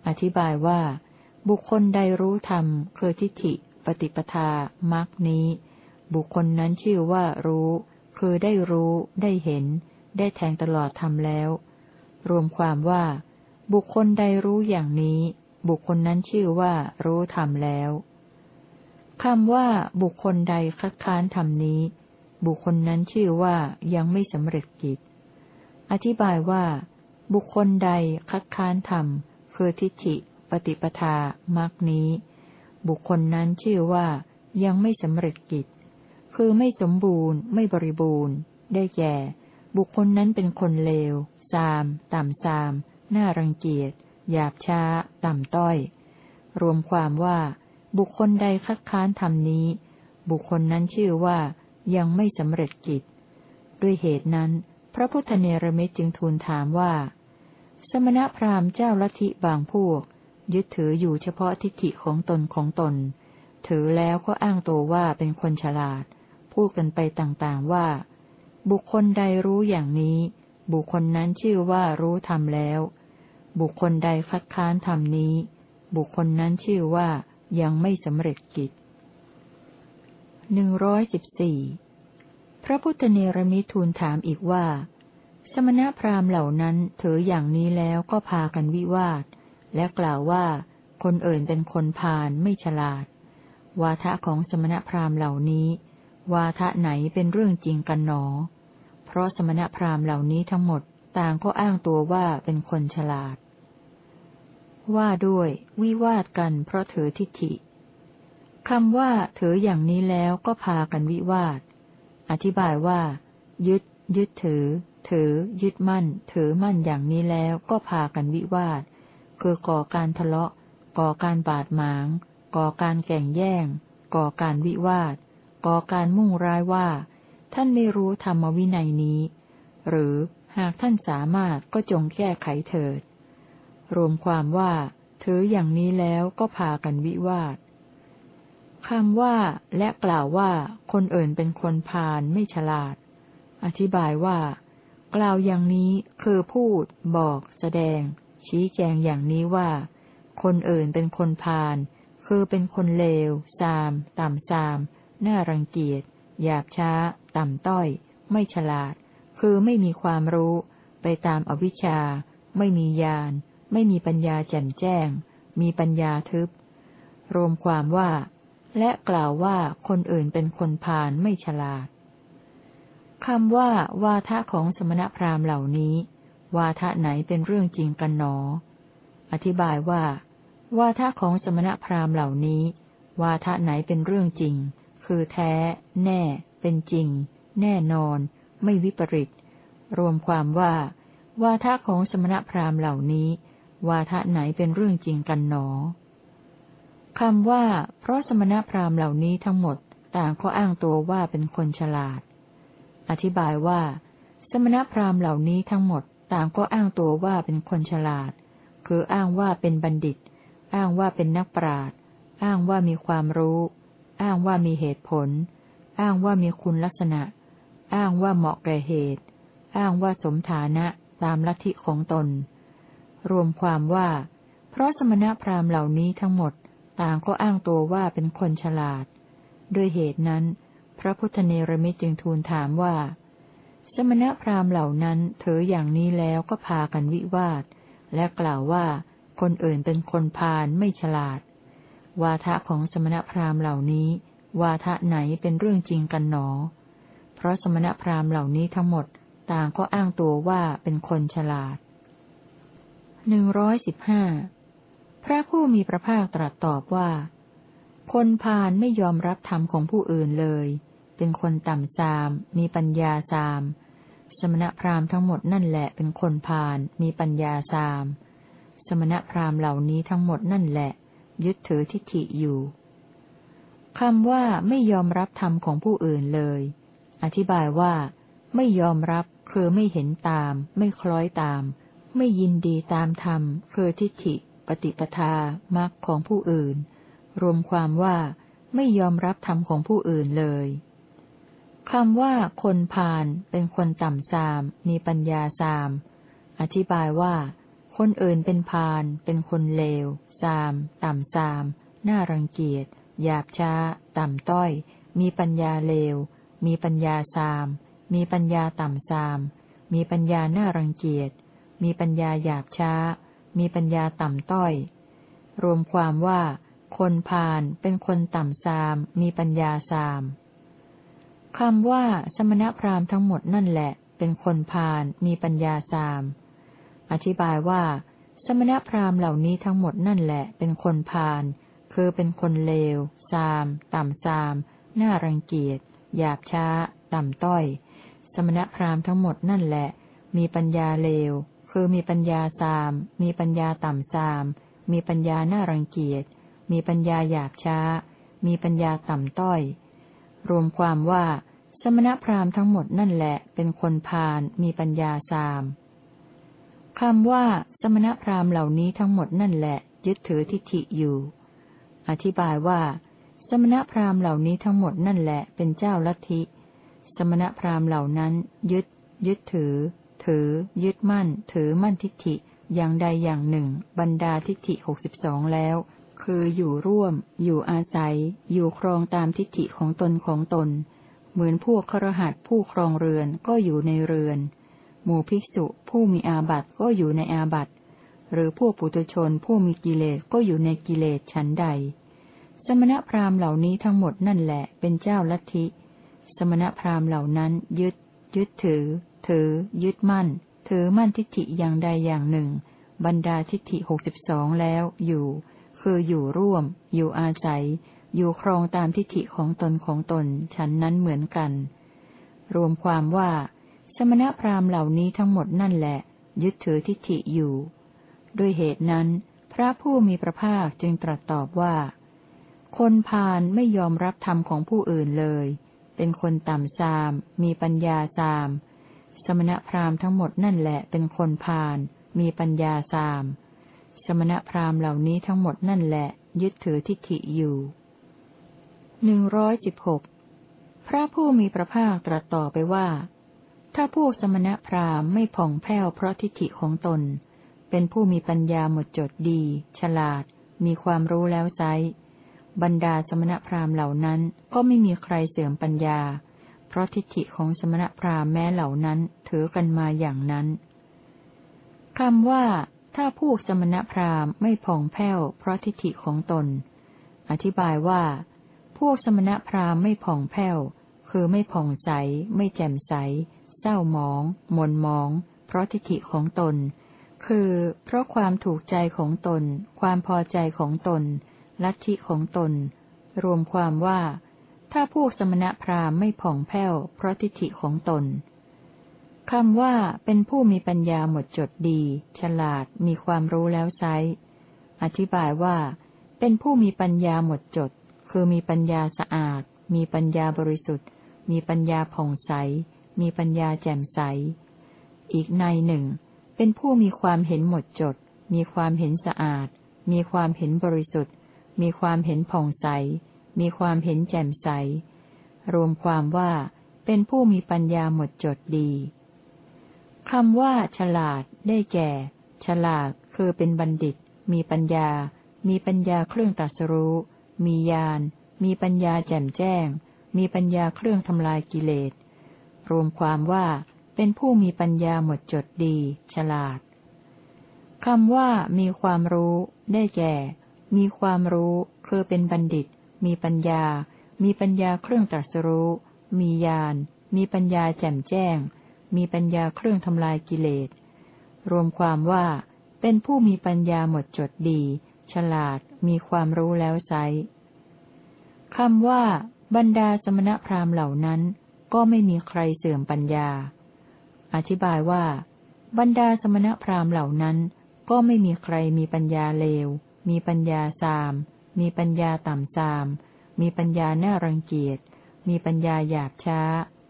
อธิบายว่า บุคคลใดรู้ธรรมคือทิฏฐิ ปฏิปทามักนี้ บุคคลนั้นชื่อว่ารู้ คือได้รู้ ได้เห็น ได้แทงตลอดธรรมแล้ว รวมความว่า บุคคลใดรู้อย่างนี้ บุคคลนั้นชื่อว่ารู้ธรรมแล้วคำว่า บุคคลใดคัดค้านธรรมนี้ บุคคลนั้นชื่อว่ายังไม่สำเร็จกิจ อธิบายว่า บุคคลใดคัดค้านธรรมคือทิฏฐิ ปฏิปทามักนี้ บุคคลนั้นชื่อว่ายังไม่สำเร็จกิจ คือไม่สมบูรณ์ ไม่บริบูรณ์ ได้แก่ บุคคลนั้นเป็นคนเลวซาม ต่ำซาม น่ารังเกียจ หยาบช้า ต่ำต้อย รวมความว่า บุคคลใดคัดค้านธรรมนี้ บุคคลนั้นชื่อว่ายังไม่สำเร็จกิจ ด้วยเหตุนั้น พระพุทธเนรมิตจึงทูลถามว่า สมณพราหมณ์เจ้าลัทธิบางพวก ยึดถืออยู่เฉพาะทิฏฐิของตนของตน ถือแล้วก็อ้างตัวว่าเป็นคนฉลาด พูดกันไปต่างๆว่า บุคคลใดรู้อย่างนี้ บุคคลนั้นชื่อว่ารู้ธรรมแล้ว บุคคลใดคัดค้านธรรมนี้ บุคคลนั้นชื่อว่ายังไม่สำเร็จกิจหนึ่งร้อยสิบสี่พระพุทธเนรมิทูลถามอีกว่า สมณพราหมณ์เหล่านั้นถืออย่างนี้แล้วก็พากันวิวาท และกล่าวว่า คนอื่นเป็นคนพาลไม่ฉลาด วาทะของสมณพราหมณ์เหล่านี้ วาทะไหนเป็นเรื่องจริงกันหนอ เพราะสมณพราหมณ์เหล่านี้ทั้งหมดต่างก็อ้างตัวว่าเป็นคนฉลาด ว่าด้วย วิวาทกันเพราะถือทิฏฐิคำว่าถืออย่างนี้แล้วก็พากันวิวาท อธิบายว่า ยึด ยึดถือ ถือ ยึดมั่น ถือมั่นอย่างนี้แล้วก็พากันวิวาท คือก่อการทะเลาะ ก่อการบาดหมาง ก่อการแก่งแย่ง ก่อการวิวาท ก่อการมุ่งร้ายว่า ท่านไม่รู้ธรรมวินัยนี้ หรือหากท่านสามารถก็จงแก้ไขเถิด รวมความว่าถืออย่างนี้แล้วก็พากันวิวาทคำว่า และกล่าวว่าคนอื่นเป็นคนพาลไม่ฉลาด อธิบายว่า กล่าวอย่างนี้คือพูด บอก แสดง ชี้แจงอย่างนี้ว่า คนอื่นเป็นคนพาลคือเป็นคนเลวซาม ต่ำซาม น่ารังเกียจ หยาบช้า ต่ำต้อย ไม่ฉลาด คือไม่มีความรู้ ไปตามอวิชชา ไม่มีญาณ ไม่มีปัญญาแจ่มแจ้ง มีปัญญาทึบ รวมความว่า และกล่าวว่าคนอื่นเป็นคนพาลไม่ฉลาดคำว่าวาทะของสมณพราหมณ์เหล่านี้ วาทะไหนเป็นเรื่องจริงกันหนอ อธิบายว่า วาทะของสมณพราหมณ์เหล่านี้ วาทะไหนเป็นเรื่องจริง คือแท้ แน่ เป็นจริง แน่นอน ไม่วิปริต รวมความว่า วาทะของสมณพราหมณ์เหล่านี้ วาทะไหนเป็นเรื่องจริงกันหนอคำว่า เพราะสมณพราหมณ์เหล่านี้ทั้งหมด ต่างก็อ้างตัวว่าเป็นคนฉลาด อธิบายว่า สมณพราหมณ์เหล่านี้ทั้งหมด ต่างก็อ้างตัวว่าเป็นคนฉลาด คืออ้างว่าเป็นบัณฑิต อ้างว่าเป็นนักปราชญ์อ้างว่ามีความรู้ อ้างว่ามีเหตุผล อ้างว่ามีคุณลักษณะ อ้างว่าเหมาะแก่เหตุ อ้างว่าสมฐานะตามลัทธิของตน รวมความว่า เพราะสมณพราหมณ์เหล่านี้ทั้งหมดต่างก็อ้างตัวว่าเป็นคนฉลาด ด้วยเหตุนั้น พระพุทธเนรมิตจึงทูลถามว่า สมณพราหมณ์เหล่านั้นเถออย่างนี้แล้วก็พากันวิวาท และกล่าวว่าคนอื่นเป็นคนพาลไม่ฉลาด วาทะของสมณพราหมณ์เหล่านี้ วาทะไหนเป็นเรื่องจริงกันหนอ เพราะสมณพราหมณ์เหล่านี้ทั้งหมดต่างก็อ้างตัวว่าเป็นคนฉลาดหนึ่งร้อยสิบห้าพระผู้มีพระภาคตรัสตอบว่า คนพาลไม่ยอมรับธรรมของผู้อื่นเลย เป็นคนต่ำซาม มีปัญญาซาม สมณพราหมณ์ทั้งหมดนั่นแหละเป็นคนพาลมีปัญญาซาม สมณพราหมณ์เหล่านี้ทั้งหมดนั่นแหละ ยึดถือทิฏฐิอยู่คำว่าไม่ยอมรับธรรมของผู้อื่นเลย อธิบายว่า ไม่ยอมรับคือไม่เห็นตาม ไม่คล้อยตาม ไม่ยินดีตามธรรมคือทิฏฐิ ปฏิปทามรรคของผู้อื่น รวมความว่า ไม่ยอมรับธรรมของผู้อื่นเลยคำว่าคนพาลเป็นคนต่ำซาม มีปัญญาซาม อธิบายว่า คนอื่นเป็นพาลเป็นคนเลว ซาม ต่ำซาม น่ารังเกียจ หยาบช้า ต่ำต้อย มีปัญญาเลว มีปัญญาซาม มีปัญญาต่ำซาม มีปัญญาน่ารังเกียจ มีปัญญาหยาบช้า มีปัญญาต่ำต้อย รวมความว่า คนพาลเป็นคนต่ำซาม มีปัญญาซามคำว่าสมณพราหมณ์ทั้งหมดนั่นแหละ เป็นคนพาลมีปัญญาสาม อธิบายว่า มณพราหมณ์เหล่านี้ทั้งหมดนั่นแหละเป็นคนพาลคือเป็นคนเลวซาม ต่ำซามน่ารังเกียจ หยาบช้า ต่ำต้อย สมณพราหมณ์ทั้งหมดนั่นแหละ มีปัญญาเลว คือมีปัญญาซาม มีปัญญาต่ำซาม มีปัญญาน่ารังเกียจ มีปัญญาหยาบช้า มีปัญญาต่ำต้อย รวมความว่า สมณพราหมณ์ทั้งหมดนั่นแหละ เป็นคนพาลมีปัญญาสาม คำว่า สมณพราหมณ์เหล่านี้ทั้งหมดนั่นแหละ ยึดถือทิฏฐิอยู่ อธิบายว่า สมณพราหมณ์เหล่านี้ทั้งหมดนั่นแหละเป็นเจ้าลัทธิ สมณพราหมณ์เหล่านั้น ยึด ยึดถือ ถือ ยึดมั่น ถือมั่นทิฏฐิอย่างใดอย่างหนึ่ง บรรดาทิฏฐิหกสิบสองแล้ว คืออยู่ร่วม อยู่อาศัย อยู่ครองตามทิฏฐิของตนของตน เหมือนพวกครหัสผู้ครองเรือนก็อยู่ในเรือน หมู่ภิกษุผู้มีอาบัติก็อยู่ในอาบัติ หรือพวกปุตุชนผู้มีกิเลสก็อยู่ในกิเลสชั้นใด สมณพราหมณ์เหล่านี้ทั้งหมดนั่นแหละเป็นเจ้าลัทธิ สมณพราหมณ์เหล่านั้นยึด ยึดถือ ถือ ยึดมั่น ถือมั่นทิฏฐิอย่างใดอย่างหนึ่ง บรรดาทิฏฐิหกสิบสองแล้วอยู่ คืออยู่ร่วม อยู่อาศัย อยู่ครองตามทิฏฐิของตนของตน ฉันนั้นเหมือนกัน รวมความว่า สมณพราหมณ์เหล่านี้ทั้งหมดนั่นแหละ ยึดถือทิฏฐิอยู่ ด้วยเหตุนั้น พระผู้มีพระภาคจึงตรัสตอบว่า คนพาลไม่ยอมรับธรรมของผู้อื่นเลย เป็นคนต่ำซาม มีปัญญาซาม สมณพราหมณ์ทั้งหมดนั่นแหละ เป็นคนพาลมีปัญญาซาม สมณพราหมณ์เหล่านี้ทั้งหมดนั่นแหละ ยึดถือทิฏฐิอยู่หนึ่งร้อยสิบหกพระผู้มีพระภาคตรัสต่อไปว่า ถ้าพวกสมณพราหมณ์ไม่ผ่องแผ้วเพราะทิฏฐิของตน เป็นผู้มีปัญญาหมดจดดี ฉลาด มีความรู้แล้วไซบรรดาสมณพราหมณ์เหล่านั้นก็ไม่มีใครเสื่อมปัญญา เพราะทิฏฐิของสมณพราหมณ์แม้เหล่านั้นถือกันมาอย่างนั้นคำว่า ถ้าพวกสมณพราหมณ์ไม่ผ่องแผ้วเพราะทิฏฐิของตน อธิบายว่า พวกสมณพราหมณ์ไม่ผ่องแผ้ว คือไม่ผ่องใส ไม่แจ่มใส เศร้าหมอง หมนมอง เพราะทิฏฐิของตน คือ เพราะความถูกใจของตน ความพอใจของตน ลัทธิของตน รวมความว่า ถ้าพวกสมณพราหมณ์ไม่ผ่องแผ้ว เพราะทิฏฐิของตนคำว่าเป็นผู้มีปัญญาหมดจดดี ฉลาด มีความรู้แล้วไซอธิบายว่า เป็นผู้มีปัญญาหมดจด คือมีปัญญาสะอาด มีปัญญาบริสุทธิ์ มีปัญญาผ่องใส มีปัญญาแจ่มใส อีกในหนึ่ง เป็นผู้มีความเห็นหมดจด มีความเห็นสะอาด มีความเห็นบริสุทธิ์ มีความเห็นผ่องใส มีความเห็นแจ่มใส รวมความว่าเป็นผู้มีปัญญาหมดจดดีคำว่า ฉลาด ได้แก่ ฉลาด คือเป็นบัณฑิต มีปัญญา มีปัญญาเครื่องตัสรู้ มีญาณ มีปัญญาแจ่มแจ้ง มีปัญญาเครื่องทำลายกิเลส รวมความว่าเป็นผู้มีปัญญาหมดจดดี ฉลาดคำว่ามีความรู้ ได้แก่ มีความรู้คือเป็นบัณฑิต มีปัญญา มีปัญญาเครื่องตรัสรู้ มีญาณ มีปัญญาแจ่มแจ้ง มีปัญญาเครื่องทำลายกิเลส รวมความว่า เป็นผู้มีปัญญาหมดจดดี ฉลาด มีความรู้แล้วไซคำว่า บรรดาสมณพราหมณ์เหล่านั้น ก็ไม่มีใครเสื่อมปัญญา อธิบายว่า บรรดาสมณพราหมณ์เหล่านั้น ก็ไม่มีใครมีปัญญาเลว มีปัญญาสาม มีปัญญาต่ำสาม มีปัญญาหน้ารังเกียจ มีปัญญาหยาบช้า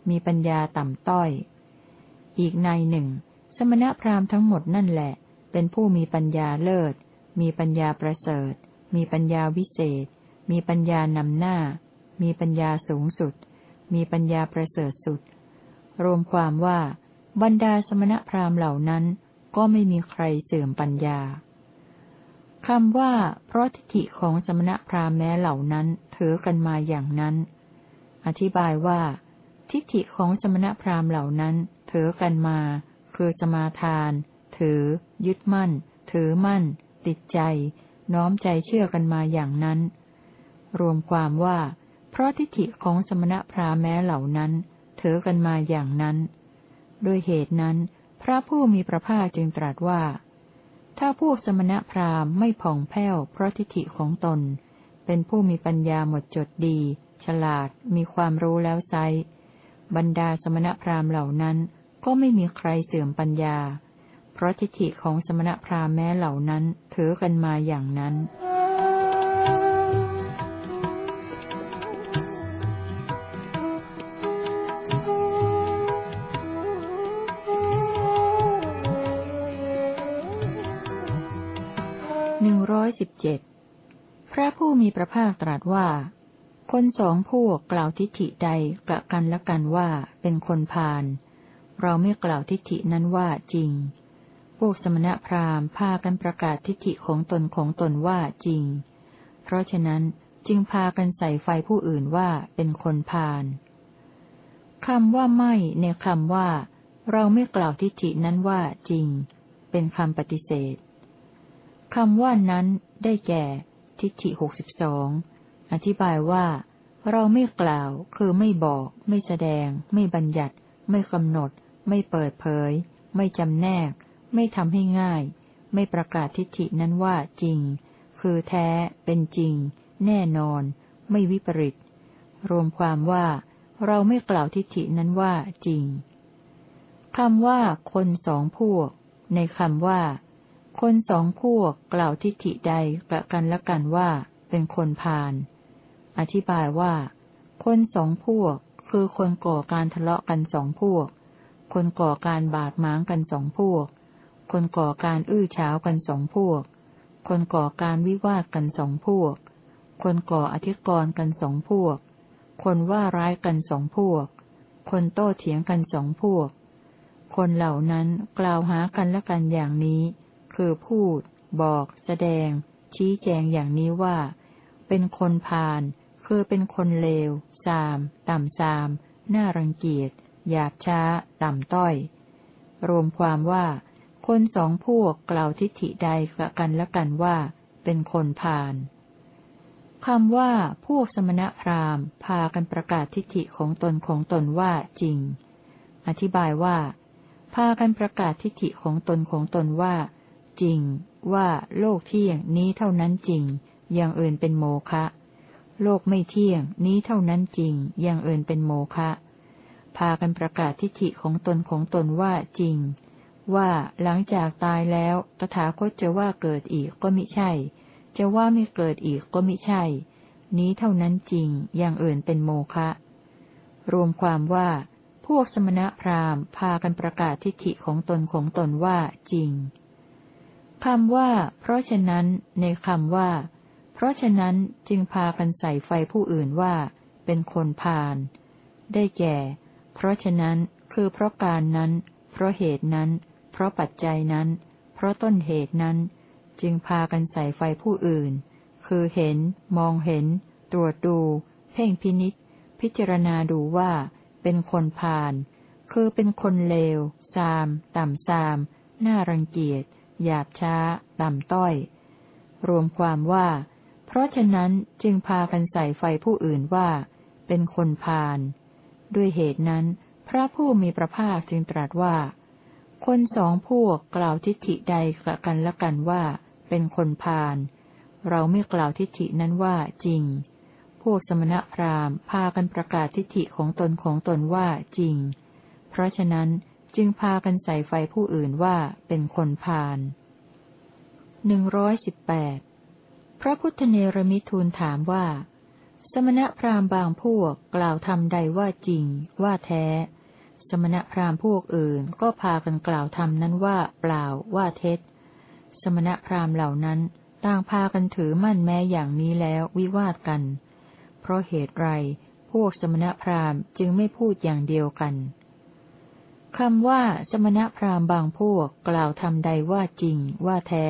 มีปัญญาต่ำต้อย อีกในหนึ่ง สมณพราหมณ์ทั้งหมดนั่นแหละ เป็นผู้มีปัญญาเลิศ มีปัญญาประเสริฐ มีปัญญาวิเศษ มีปัญญานำหน้า มีปัญญาสูงสุด มีปัญญาประเสริฐสุด รวมความว่าบรรดาสมณพราหมณ์เหล่านั้นก็ไม่มีใครเสื่อมปัญญาคำว่า เพราะทิฏฐิของสมณพราหมณ์แม้เหล่านั้นถือกันมาอย่างนั้น อธิบายว่า ทิฏฐิของสมณพราหมณ์เหล่านั้นถือกันมา คือสมาทาน ถือ ยึดมั่น ถือมั่น ติดใจ น้อมใจเชื่อกันมาอย่างนั้น รวมความว่า ราะทิฏฐิของสมณพราหมณ์แม้เหล่านั้นเถือกันมาอย่างนั้น ด้วยเหตุนั้น พระผู้มีพระภาคจึงตรัสว่า ถ้าพวกสมณพราหมณ์ไม่ผ่องแผ้วเพราะทิฏฐิของตน เป็นผู้มีปัญญาหมดจดดี ฉลาด มีความรู้แล้วไซบรรดาสมณพราหมณ์เหล่านั้นก็ไม่มีใครเสื่อมปัญญา เพราะทิฏฐิของสมณพราหมณ์แม้เหล่านั้นถือกันมาอย่างนั้น สิบเจ็ดพระผู้มีพระภาคตรัสว่า คนสองพวกกล่าวทิฏฐิใดกะกันละกันว่าเป็นคนพาลเราไม่กล่าวทิฏฐินั้นว่าจริง พวกสมณพราหมณ์พากันประกาศทิฏฐิของตนของตนว่าจริง เพราะฉะนั้นจึงพากันใส่ไฟผู้อื่นว่าเป็นคนพาลคำว่าไม่ในคำว่า เราไม่กล่าวทิฏฐินั้นว่าจริง เป็นคำปฏิเสธ คำว่านั้นได้แก่ ทิฏฐิหกสิบสองอธิบายว่า เราไม่กล่าวคือไม่บอก ไม่แสดง ไม่บัญญัติ ไม่กำหนด ไม่เปิดเผย ไม่จำแนก ไม่ทำให้ง่าย ไม่ประกาศทิฏฐินั้นว่าจริง คือแท้ เป็นจริง แน่นอน ไม่วิปริต รวมความว่า เราไม่กล่าวทิฏฐินั้นว่าจริงคำว่าคนสองพวก ในคำว่า คนสองพวกกล่าวทิฏฐิใดกะกันละกันว่าเป็นคนพาล อธิบายว่า คนสองพวกคือคนก่อการทะเลาะกันสองพวก คนก่อการบาดหมางกันสองพวก คนก่อการอื้อฉาวกันสองพวก คนก่อการวิวาทกันสองพวก คนก่ออธิกรณ์กันสองพวก คนว่าร้ายกันสองพวก คนโต้เถียงกันสองพวก คนเหล่านั้นกล่าวหากันละกันอย่างนี้ คือพูด บอก แสดง ชี้แจงอย่างนี้ว่า เป็นคนพาลคือเป็นคนเลวซาม ต่ำซาม น่ารังเกียจ หยาบช้า ต่ำต้อย รวมความว่า คนสองพวกกล่าวทิฏฐิใดกันละกันว่า เป็นคนพาลคำว่า พวกสมณพราหมณ์ พากันประกาศทิฏฐิของตนของตนว่าจริง อธิบายว่า พากันประกาศทิฏฐิของตนของตนว่า จริง ว่าโลกเที่ยงนี้เท่านั้นจริง อย่างอื่นเป็นโมฆะโลกไม่เที่ยงนี้เท่านั้นจริง อย่างอื่นเป็นโมฆะพากันประกาศทิฏฐิของตนของตนว่าจริง ว่าหลังจากตายแล้วตถาคตจะว่าเกิดอีกก็มิใช่ จะว่าไม่เกิดอีกก็มิใช่ นี้เท่านั้นจริง อย่างอื่นเป็นโมฆะรวมความว่า พวกสมณพราหมณ์ พากันประกาศทิฏฐิของตนของตนว่าจริง คำว่า เพราะฉะนั้น ในคำว่า เพราะฉะนั้นจึงพากันใส่ไฟผู้อื่นว่า เป็นคนพาลได้แก่ เพราะฉะนั้นคือเพราะการนั้น เพราะเหตุนั้น เพราะปัจจัยนั้น เพราะต้นเหตุนั้น จึงพากันใส่ไฟผู้อื่น คือเห็น มองเห็น ตรวจดู เพ่งพินิษพิจารณาดูว่า เป็นคนพาลคือเป็นคนเลวซาม ต่ำซาม น่ารังเกียจ หยาบช้า ต่ำต้อย รวมความว่า เพราะฉะนั้นจึงพากันใส่ไฟผู้อื่นว่า เป็นคนพาลด้วยเหตุนั้น พระผู้มีพระภาคจึงตรัสว่า คนสองพวกกล่าวทิฏฐิใดกันละกันว่า เป็นคนพาลเราไม่กล่าวทิฏฐินั้นว่าจริง พวกสมณพราหมณ์พากันประกาศทิฏฐิของตนของตนว่าจริง เพราะฉะนั้น จึงพากันใส่ไฟผู้อื่นว่าเป็นคนพาลหนึ่งร้อยสิบแปดพระพุทธเนรมิทูลถามว่า สมณพราหมณ์บางพวกกล่าวทำใดว่าจริง ว่าแท้ สมณพราหมณ์พวกอื่นก็พากันกล่าวทำนั้นว่าเปล่าว่าเท็จ สมณพราหมณ์เหล่านั้นต่างพากันถือมั่นแม้อย่างนี้แล้ววิวาทกัน เพราะเหตุไรพวกสมณพราหมณ์จึงไม่พูดอย่างเดียวกัน คำว่า สมณพราหมณ์บางพวกกล่าวทำใดว่าจริงว่าแท้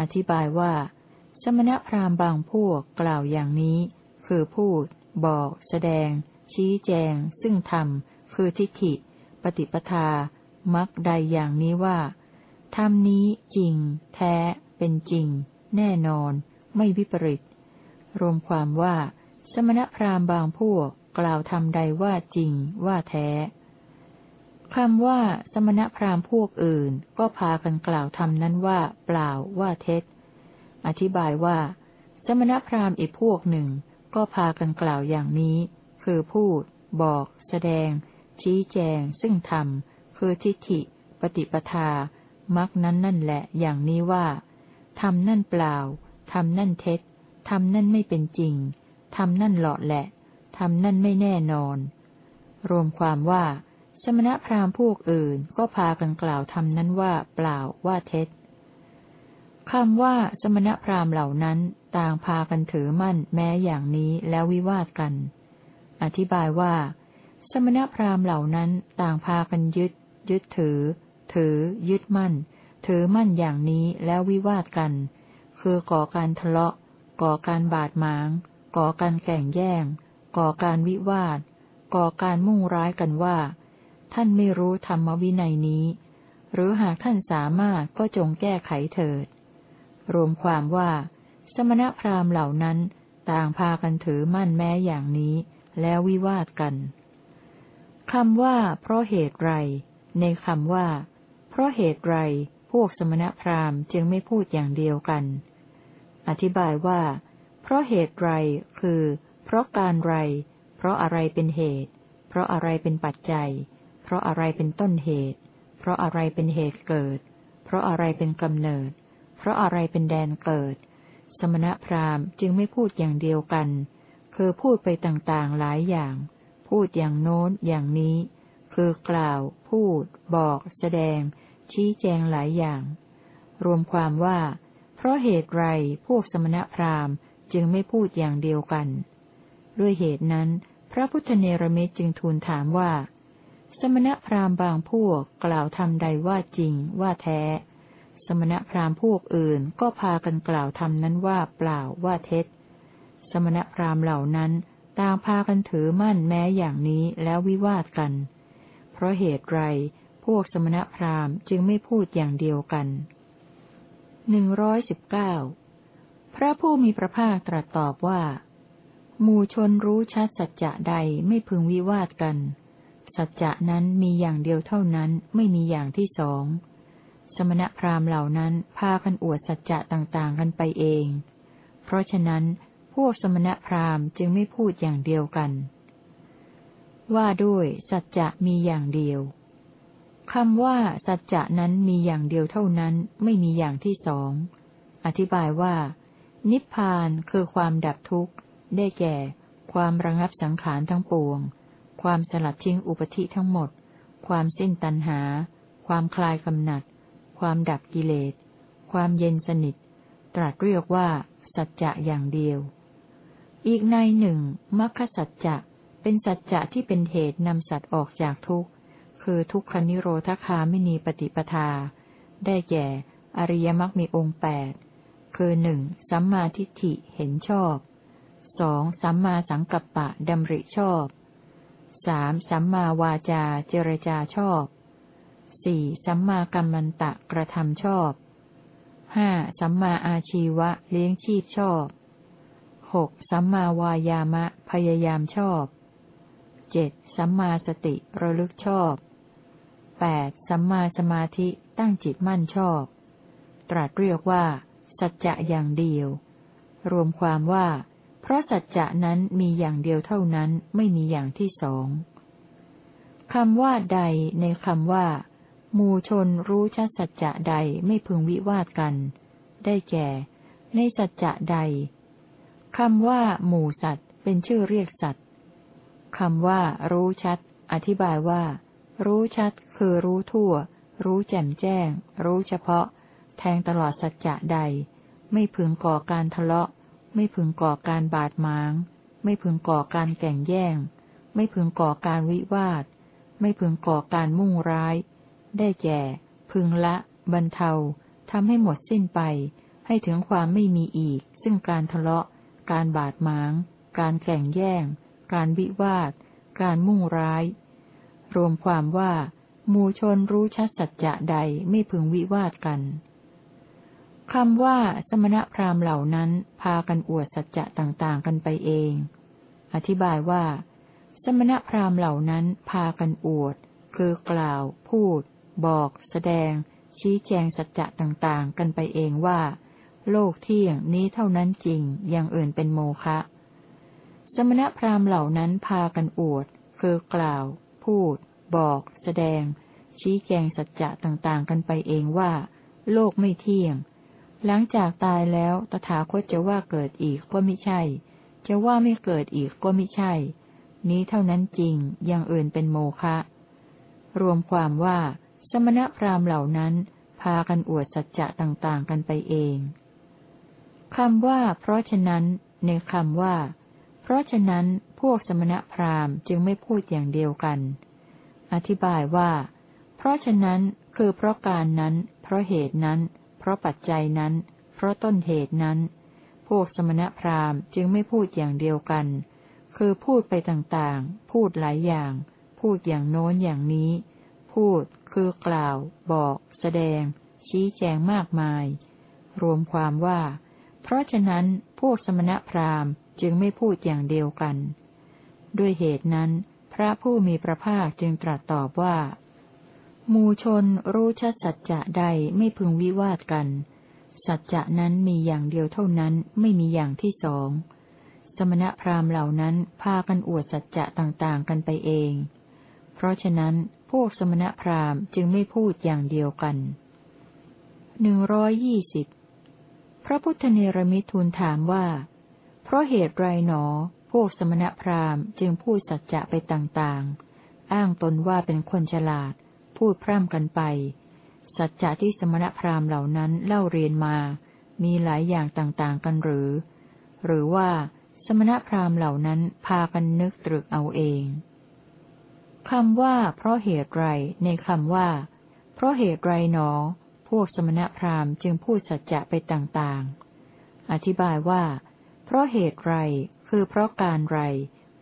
อธิบายว่า สมณพราหมณ์บางพวกกล่าวอย่างนี้ คือพูด บอก แสดง ชี้แจง ซึ่งธรรม คือทิฏฐิ ปฏิปทา มักใดอย่างนี้ว่าธรรมนี้จริง แท้ เป็นจริง แน่นอน ไม่วิปริต รวมความว่า สมณพราหมณ์บางพวกกล่าวทำใดว่าจริงว่าแท้ คำว่า สมณพราหมณ์พวกอื่น ก็พากันกล่าวทำนั้นว่า เปล่าว่าเท็จ อธิบายว่า สมณพราหมณ์อีกพวกหนึ่ง ก็พากันกล่าวอย่างนี้ คือพูด บอก แสดง ชี้แจง ซึ่งธรรม คือทิฏฐิ ปฏิปทามักนั้นนั่นแหละ อย่างนี้ว่าทำนั่นเปล่าทำนั่นเท็จทำนั่นไม่เป็นจริงทำนั่นหลอดแหละทำนั่นไม่แน่นอน รวมความว่า สมณพราหมณ์พวกอื่นก็พากันกล่าวทำนั้นว่าเปล่าว่าเท็จคำว่าสมณพราหมณ์เหล่านั้นต่างพากันถือมั่นแม้อย่างนี้แล้ววิวาทกัน อธิบายว่า สมณพราหมณ์เหล่านั้นต่างพากันยึด ยึดถือ ถือ ยึดมั่น ถือมั่นอย่างนี้แล้ววิวาทกัน คือก่อการทะเลาะ ก่อการบาดหมาง ก่อการแข่งแย่ง ก่อการวิวาท ก่อการมุ่งร้ายกันว่า ท่านไม่รู้ธรรมวินัยนี้ หรือหากท่านสามารถก็จงแก้ไขเถิด รวมความว่า สมณพราหมณ์เหล่านั้นต่างพากันถือมั่นแม้อย่างนี้ แล้ววิวาทกันคำว่า เพราะเหตุไร ในคำว่า เพราะเหตุไรพวกสมณพราหมณ์จึงไม่พูดอย่างเดียวกัน อธิบายว่า เพราะเหตุไรคือ เพราะการไร เพราะอะไรเป็นเหตุ เพราะอะไรเป็นปัจจัย เพราะอะไรเป็นต้นเหตุ เพราะอะไรเป็นเหตุเกิด เพราะอะไรเป็นกำเนิด เพราะอะไรเป็นแดนเกิด สมณพราหมณ์จึงไม่พูดอย่างเดียวกัน คือพูดไปต่างๆหลายอย่าง พูดอย่างโน้นอย่างนี้ คือกล่าว พูด บอก แสดง ชี้แจงหลายอย่าง รวมความว่า เพราะเหตุไรพวกสมณพราหมณ์จึงไม่พูดอย่างเดียวกัน ด้วยเหตุนั้น พระพุทธเนรมิตจึงทูลถามว่า สมณพราหมณ์บางพวกกล่าวทำใดว่าจริงว่าแท้ สมณพราหมณ์พวกอื่นก็พากันกล่าวทำนั้นว่าเปล่าว่าเท็จ สมณพราหมณ์เหล่านั้นต่างพากันถือมั่นแม้อย่างนี้แล้ววิวาทกัน เพราะเหตุไรพวกสมณพราหมณ์จึงไม่พูดอย่างเดียวกันหนึ่งร้อยสิบเก้าพระผู้มีพระภาคตรัสตอบว่า หมู่ชนรู้ชัดสัจจะใดไม่พึงวิวาทกัน สัจจะนั้นมีอย่างเดียวเท่านั้นไม่มีอย่างที่สอง สมณพราหมณ์เหล่านั้นพากันอวดสัจจะต่างๆกันไปเอง เพราะฉะนั้นพวกสมณพราหมณ์จึงไม่พูดอย่างเดียวกัน ว่าด้วยสัจจะมีอย่างเดียวคำว่าสัจจะนั้นมีอย่างเดียวเท่านั้นไม่มีอย่างที่สอง อธิบายว่า นิพพานคือความดับทุกข์ ได้แก่ ความระงับสังขารทั้งปวง ความสลัดทิ้งอุปธิทั้งหมด ความสิ้นตัณหา ความคลายกำหนัด ความดับกิเลส ความเย็นสนิท ตรัสเรียกว่า สัจจะอย่างเดียว อีกในหนึ่งมรรคสัจจะเป็นสัจจะที่เป็นเหตุนำสัตว์ออกจากทุกข์ คือทุกขนิโรธคาไม่มีปฏิปทา ได้แก่ อริยมรรคมีองค์แปดคือหนึ่งสัมมาทิฏฐิเห็นชอบสองสัมมาสังกัปปะดำริชอบ สามสัมมาวาจาเจรจาชอบสี่สัมมากัมมันตะกระทำชอบห้าสัมมาอาชีวะเลี้ยงชีพชอบหกสัมมาวายามะพยายามชอบเจ็ดสัมมาสติระลึกชอบแปดสัมมาสมาธิตั้งจิตมั่นชอบ ตรัสเรียกว่า สัจจะอย่างเดียว รวมความว่า เพราะสัจจะนั้นมีอย่างเดียวเท่านั้นไม่มีอย่างที่สองคำว่าใดในคำว่า มูชนรู้ชัดสัจจะใดไม่พึงวิวาทกัน ได้แก่ ในสัจจะใดคำว่า หมู่สัตว์ เป็นชื่อเรียกสัตว์คำว่า รู้ชัด อธิบายว่า รู้ชัด คือรู้ทั่ว รู้แจ่มแจ้ง รู้เฉพาะ แทงตลอดสัจจะใด ไม่พึงก่อการทะเลาะ ไม่พึงก่อการบาดหมาง ไม่พึงก่อการแก่งแย่ง ไม่พึงก่อการวิวาท ไม่พึงก่อการมุ่งร้าย ได้แก่ พึงละ บรรเทาทำให้หมดสิ้นไป ให้ถึงความไม่มีอีก ซึ่งการทะเลาะ การบาดหมาง การแข่งแย่ง การวิวาท การมุ่งร้าย รวมความว่าหมู่ชนรู้ชัดสัจจะใดไม่พึงวิวาทกัน คำว่าสมณพราหมณ์เหล่านั้นพากันอวดสัจจะต่างๆ กันไปเอง อธิบายว่า สมณพราหมณ์เหล่านั้นพากันอวด คือกล่าว พูด บอก แสดง ชี้แจงสัจจะต่างๆ กันไปเองว่า โลกเที่ยงนี้เท่านั้นจริง อย่างอื่นเป็นโมฆะ สมณพราหมณ์เหล่านั้นพากันอวด คือกล่าว พูด บอก แสดง ชี้แจงสัจจะต่างๆ กันไปเองว่า โลกไม่เที่ยง หลังจากตายแล้ว ตถาคตจะว่าเกิดอีกก็ไม่ใช่ จะว่าไม่เกิดอีกก็ไม่ใช่ นี้เท่านั้นจริง อย่างอื่นเป็นโมฆะ รวมความว่า สมณพราหมณ์เหล่านั้น พากันอวดสัจจะต่างๆ กันไปเองคำว่า เพราะฉะนั้น ในคำว่า เพราะฉะนั้นพวกสมณพราหมณ์จึงไม่พูดอย่างเดียวกัน อธิบายว่า เพราะฉะนั้นคือเพราะการนั้น เพราะเหตุนั้น ราะปัจจัยนั้น เพราะต้นเหตุนั้น พวกสมณพราหมณ์จึงไม่พูดอย่างเดียวกัน คือพูดไปต่างๆ พูดหลายอย่าง พูดอย่างโน้นอย่างนี้ พูด คือกล่าว บอก แสดง ชี้แจงมากมาย รวมความว่า เพราะฉะนั้นพวกสมณพราหมณ์จึงไม่พูดอย่างเดียวกัน ด้วยเหตุนั้น พระผู้มีพระภาคจึงตรัสตอบว่า มูชนรู้ชัดสัจจะใดไม่พึงวิวาทกัน สัจจะนั้นมีอย่างเดียวเท่านั้นไม่มีอย่างที่สอง สมณพราหมณ์เหล่านั้นพากันอวดสัจจะต่างๆกันไปเอง เพราะฉะนั้นพวกสมณพราหมณ์จึงไม่พูดอย่างเดียวกันหนึ่งร้อยยี่สิบพระพุทธเนรมิตทูลถามว่า เพราะเหตุไรหนอ พวกสมณพราหมณ์จึงพูดสัจจะไปต่างๆ อ้างตนว่าเป็นคนฉลาด พูดพร่ำกันไป สัจจะที่สมณพราหมณ์เหล่านั้นเล่าเรียนมา มีหลายอย่างต่างๆกันหรือ หรือว่าสมณพราหมณ์เหล่านั้นพากันนึกตรึกเอาเองคำว่า เพราะเหตุไรในคำว่า เพราะเหตุไรหนอ พวกสมณพราหมณ์จึงพูดสัจจะไปต่างๆ อธิบายว่า เพราะเหตุไรคือเพราะการไร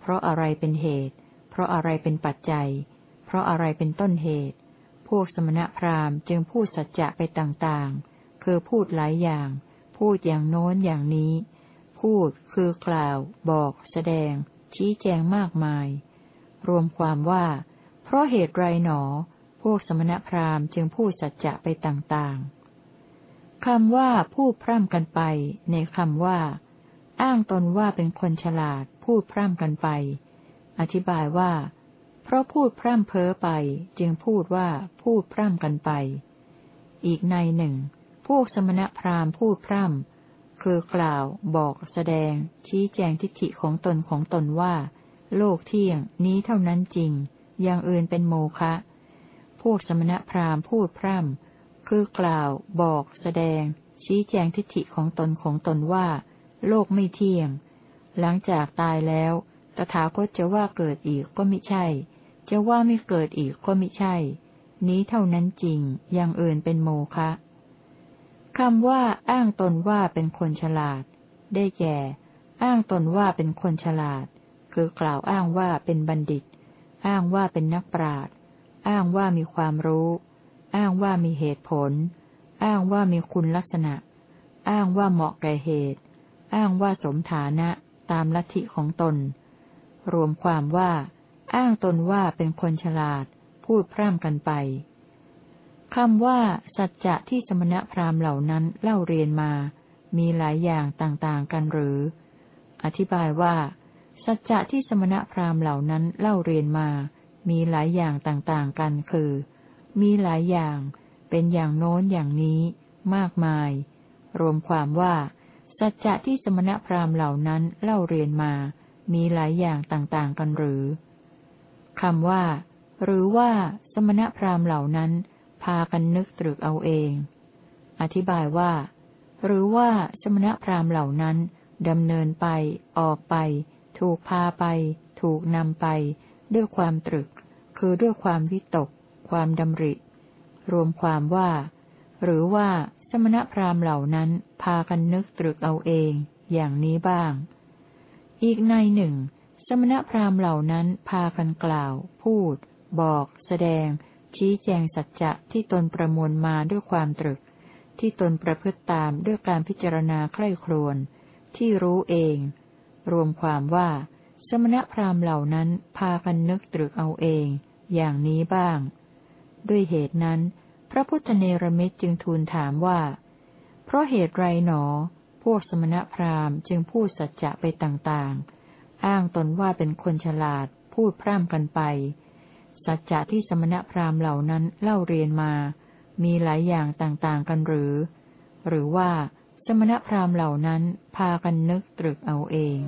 เพราะอะไรเป็นเหตุ เพราะอะไรเป็นปัจจัย เพราะอะไรเป็นต้นเหตุ พวกสมณพราหมณ์จึงพูดสัจจะไปต่างๆ คือพูดหลายอย่าง พูดอย่างโน้นอย่างนี้ พูดคือกล่าว บอก แสดง ชี้แจงมากมาย รวมความว่า เพราะเหตุไรหนอ พวกสมณพราหมณ์จึงพูดสัจจะไปต่างๆคำว่าพูดพร่ำกันไป ในคำว่า อ้างตนว่าเป็นคนฉลาด พูดพร่ำกันไป อธิบายว่า เพราะพูดพร่ำเพ้อไป จึงพูดว่าพูดพร่ำกันไป อีกในหนึ่ง พวกสมณพราหมณ์พูดพร่ำคือกล่าว บอกแสดง ชี้แจงทิฏฐิของตนของตนว่า โลกเที่ยง นี้เท่านั้นจริง อย่างอื่นเป็นโมฆะพวกสมณพราหมณ์พูดพร่ำคือกล่าว บอก แสดง ชี้แจงทิฏฐิของตนของตนว่า โลกไม่เที่ยง หลังจากตายแล้ว ตถาคตจะว่าเกิดอีกก็ไม่ใช่ จะว่าไม่เกิดอีกก็ไม่ใช่ นี้เท่านั้นจริง อย่างอื่นเป็นโมฆะคำว่าอ้างตนว่าเป็นคนฉลาด ได้แก่ อ้างตนว่าเป็นคนฉลาด คือกล่าวอ้างว่าเป็นบัณฑิต อ้างว่าเป็นนักปราชญ์อ้างว่ามีความรู้ อ้างว่ามีเหตุผล อ้างว่ามีคุณลักษณะ อ้างว่าเหมาะแก่เหตุ อ้างว่าสมฐานะตามลัทธิของตน รวมความว่า อ้างตนว่าเป็นคนฉลาด พูดพร่ำกันไปคำว่า สัจจะที่สมณพราหมณ์เหล่านั้นเล่าเรียนมา มีหลายอย่างต่างๆกันหรือ อธิบายว่า สัจจะที่สมณพราหมณ์เหล่านั้นเล่าเรียนมา มีหลายอย่างต่างๆกันคือ มีหลายอย่าง เป็นอย่างโน้นอย่างนี้ มากมาย รวมความว่า สัจจะที่สมณพราหมณ์เหล่านั้นเล่าเรียนมา มีหลายอย่างต่างๆกันหรือ คำว่า หรือว่า สมณพราหมณ์เหล่านั้น พากันนึกตรึกเอาเอง อธิบายว่า หรือว่าสมณพราหมณ์เหล่านั้นดำเนินไป ออกไป ถูกพาไป ถูกนำไป ด้วยความตรึก คือด้วยความวิตก ความดำริ รวมความว่า หรือว่าสมณพราหมณ์เหล่านั้น พากันนึกตรึกเอาเอง อย่างนี้บ้าง อีกในหนึ่ง สมณพราหมณ์เหล่านั้นพากันกล่าว พูด บอก แสดง ชี้แจงสัจจะที่ตนประมวลมาด้วยความตรึก ที่ตนประพฤติตามด้วยการพิจารณาใคร่ครวญที่รู้เอง รวมความว่า สมณพราหมณ์เหล่านั้นพากันนึกตรึกเอาเอง อย่างนี้บ้าง ด้วยเหตุนั้น พระพุทธเนรมิตจึงทูลถามว่า เพราะเหตุไรหนอ พวกสมณพราหมณ์จึงพูดสัจจะไปต่างๆ อ้างตนว่าเป็นคนฉลาด พูดพร่ำกันไป สัจจะที่สมณพราหมณ์เหล่านั้นเล่าเรียนมา มีหลายอย่างต่างๆกันหรือ หรือว่าสมณพราหมณ์เหล่านั้นพากันนึกตรึกเอาเอง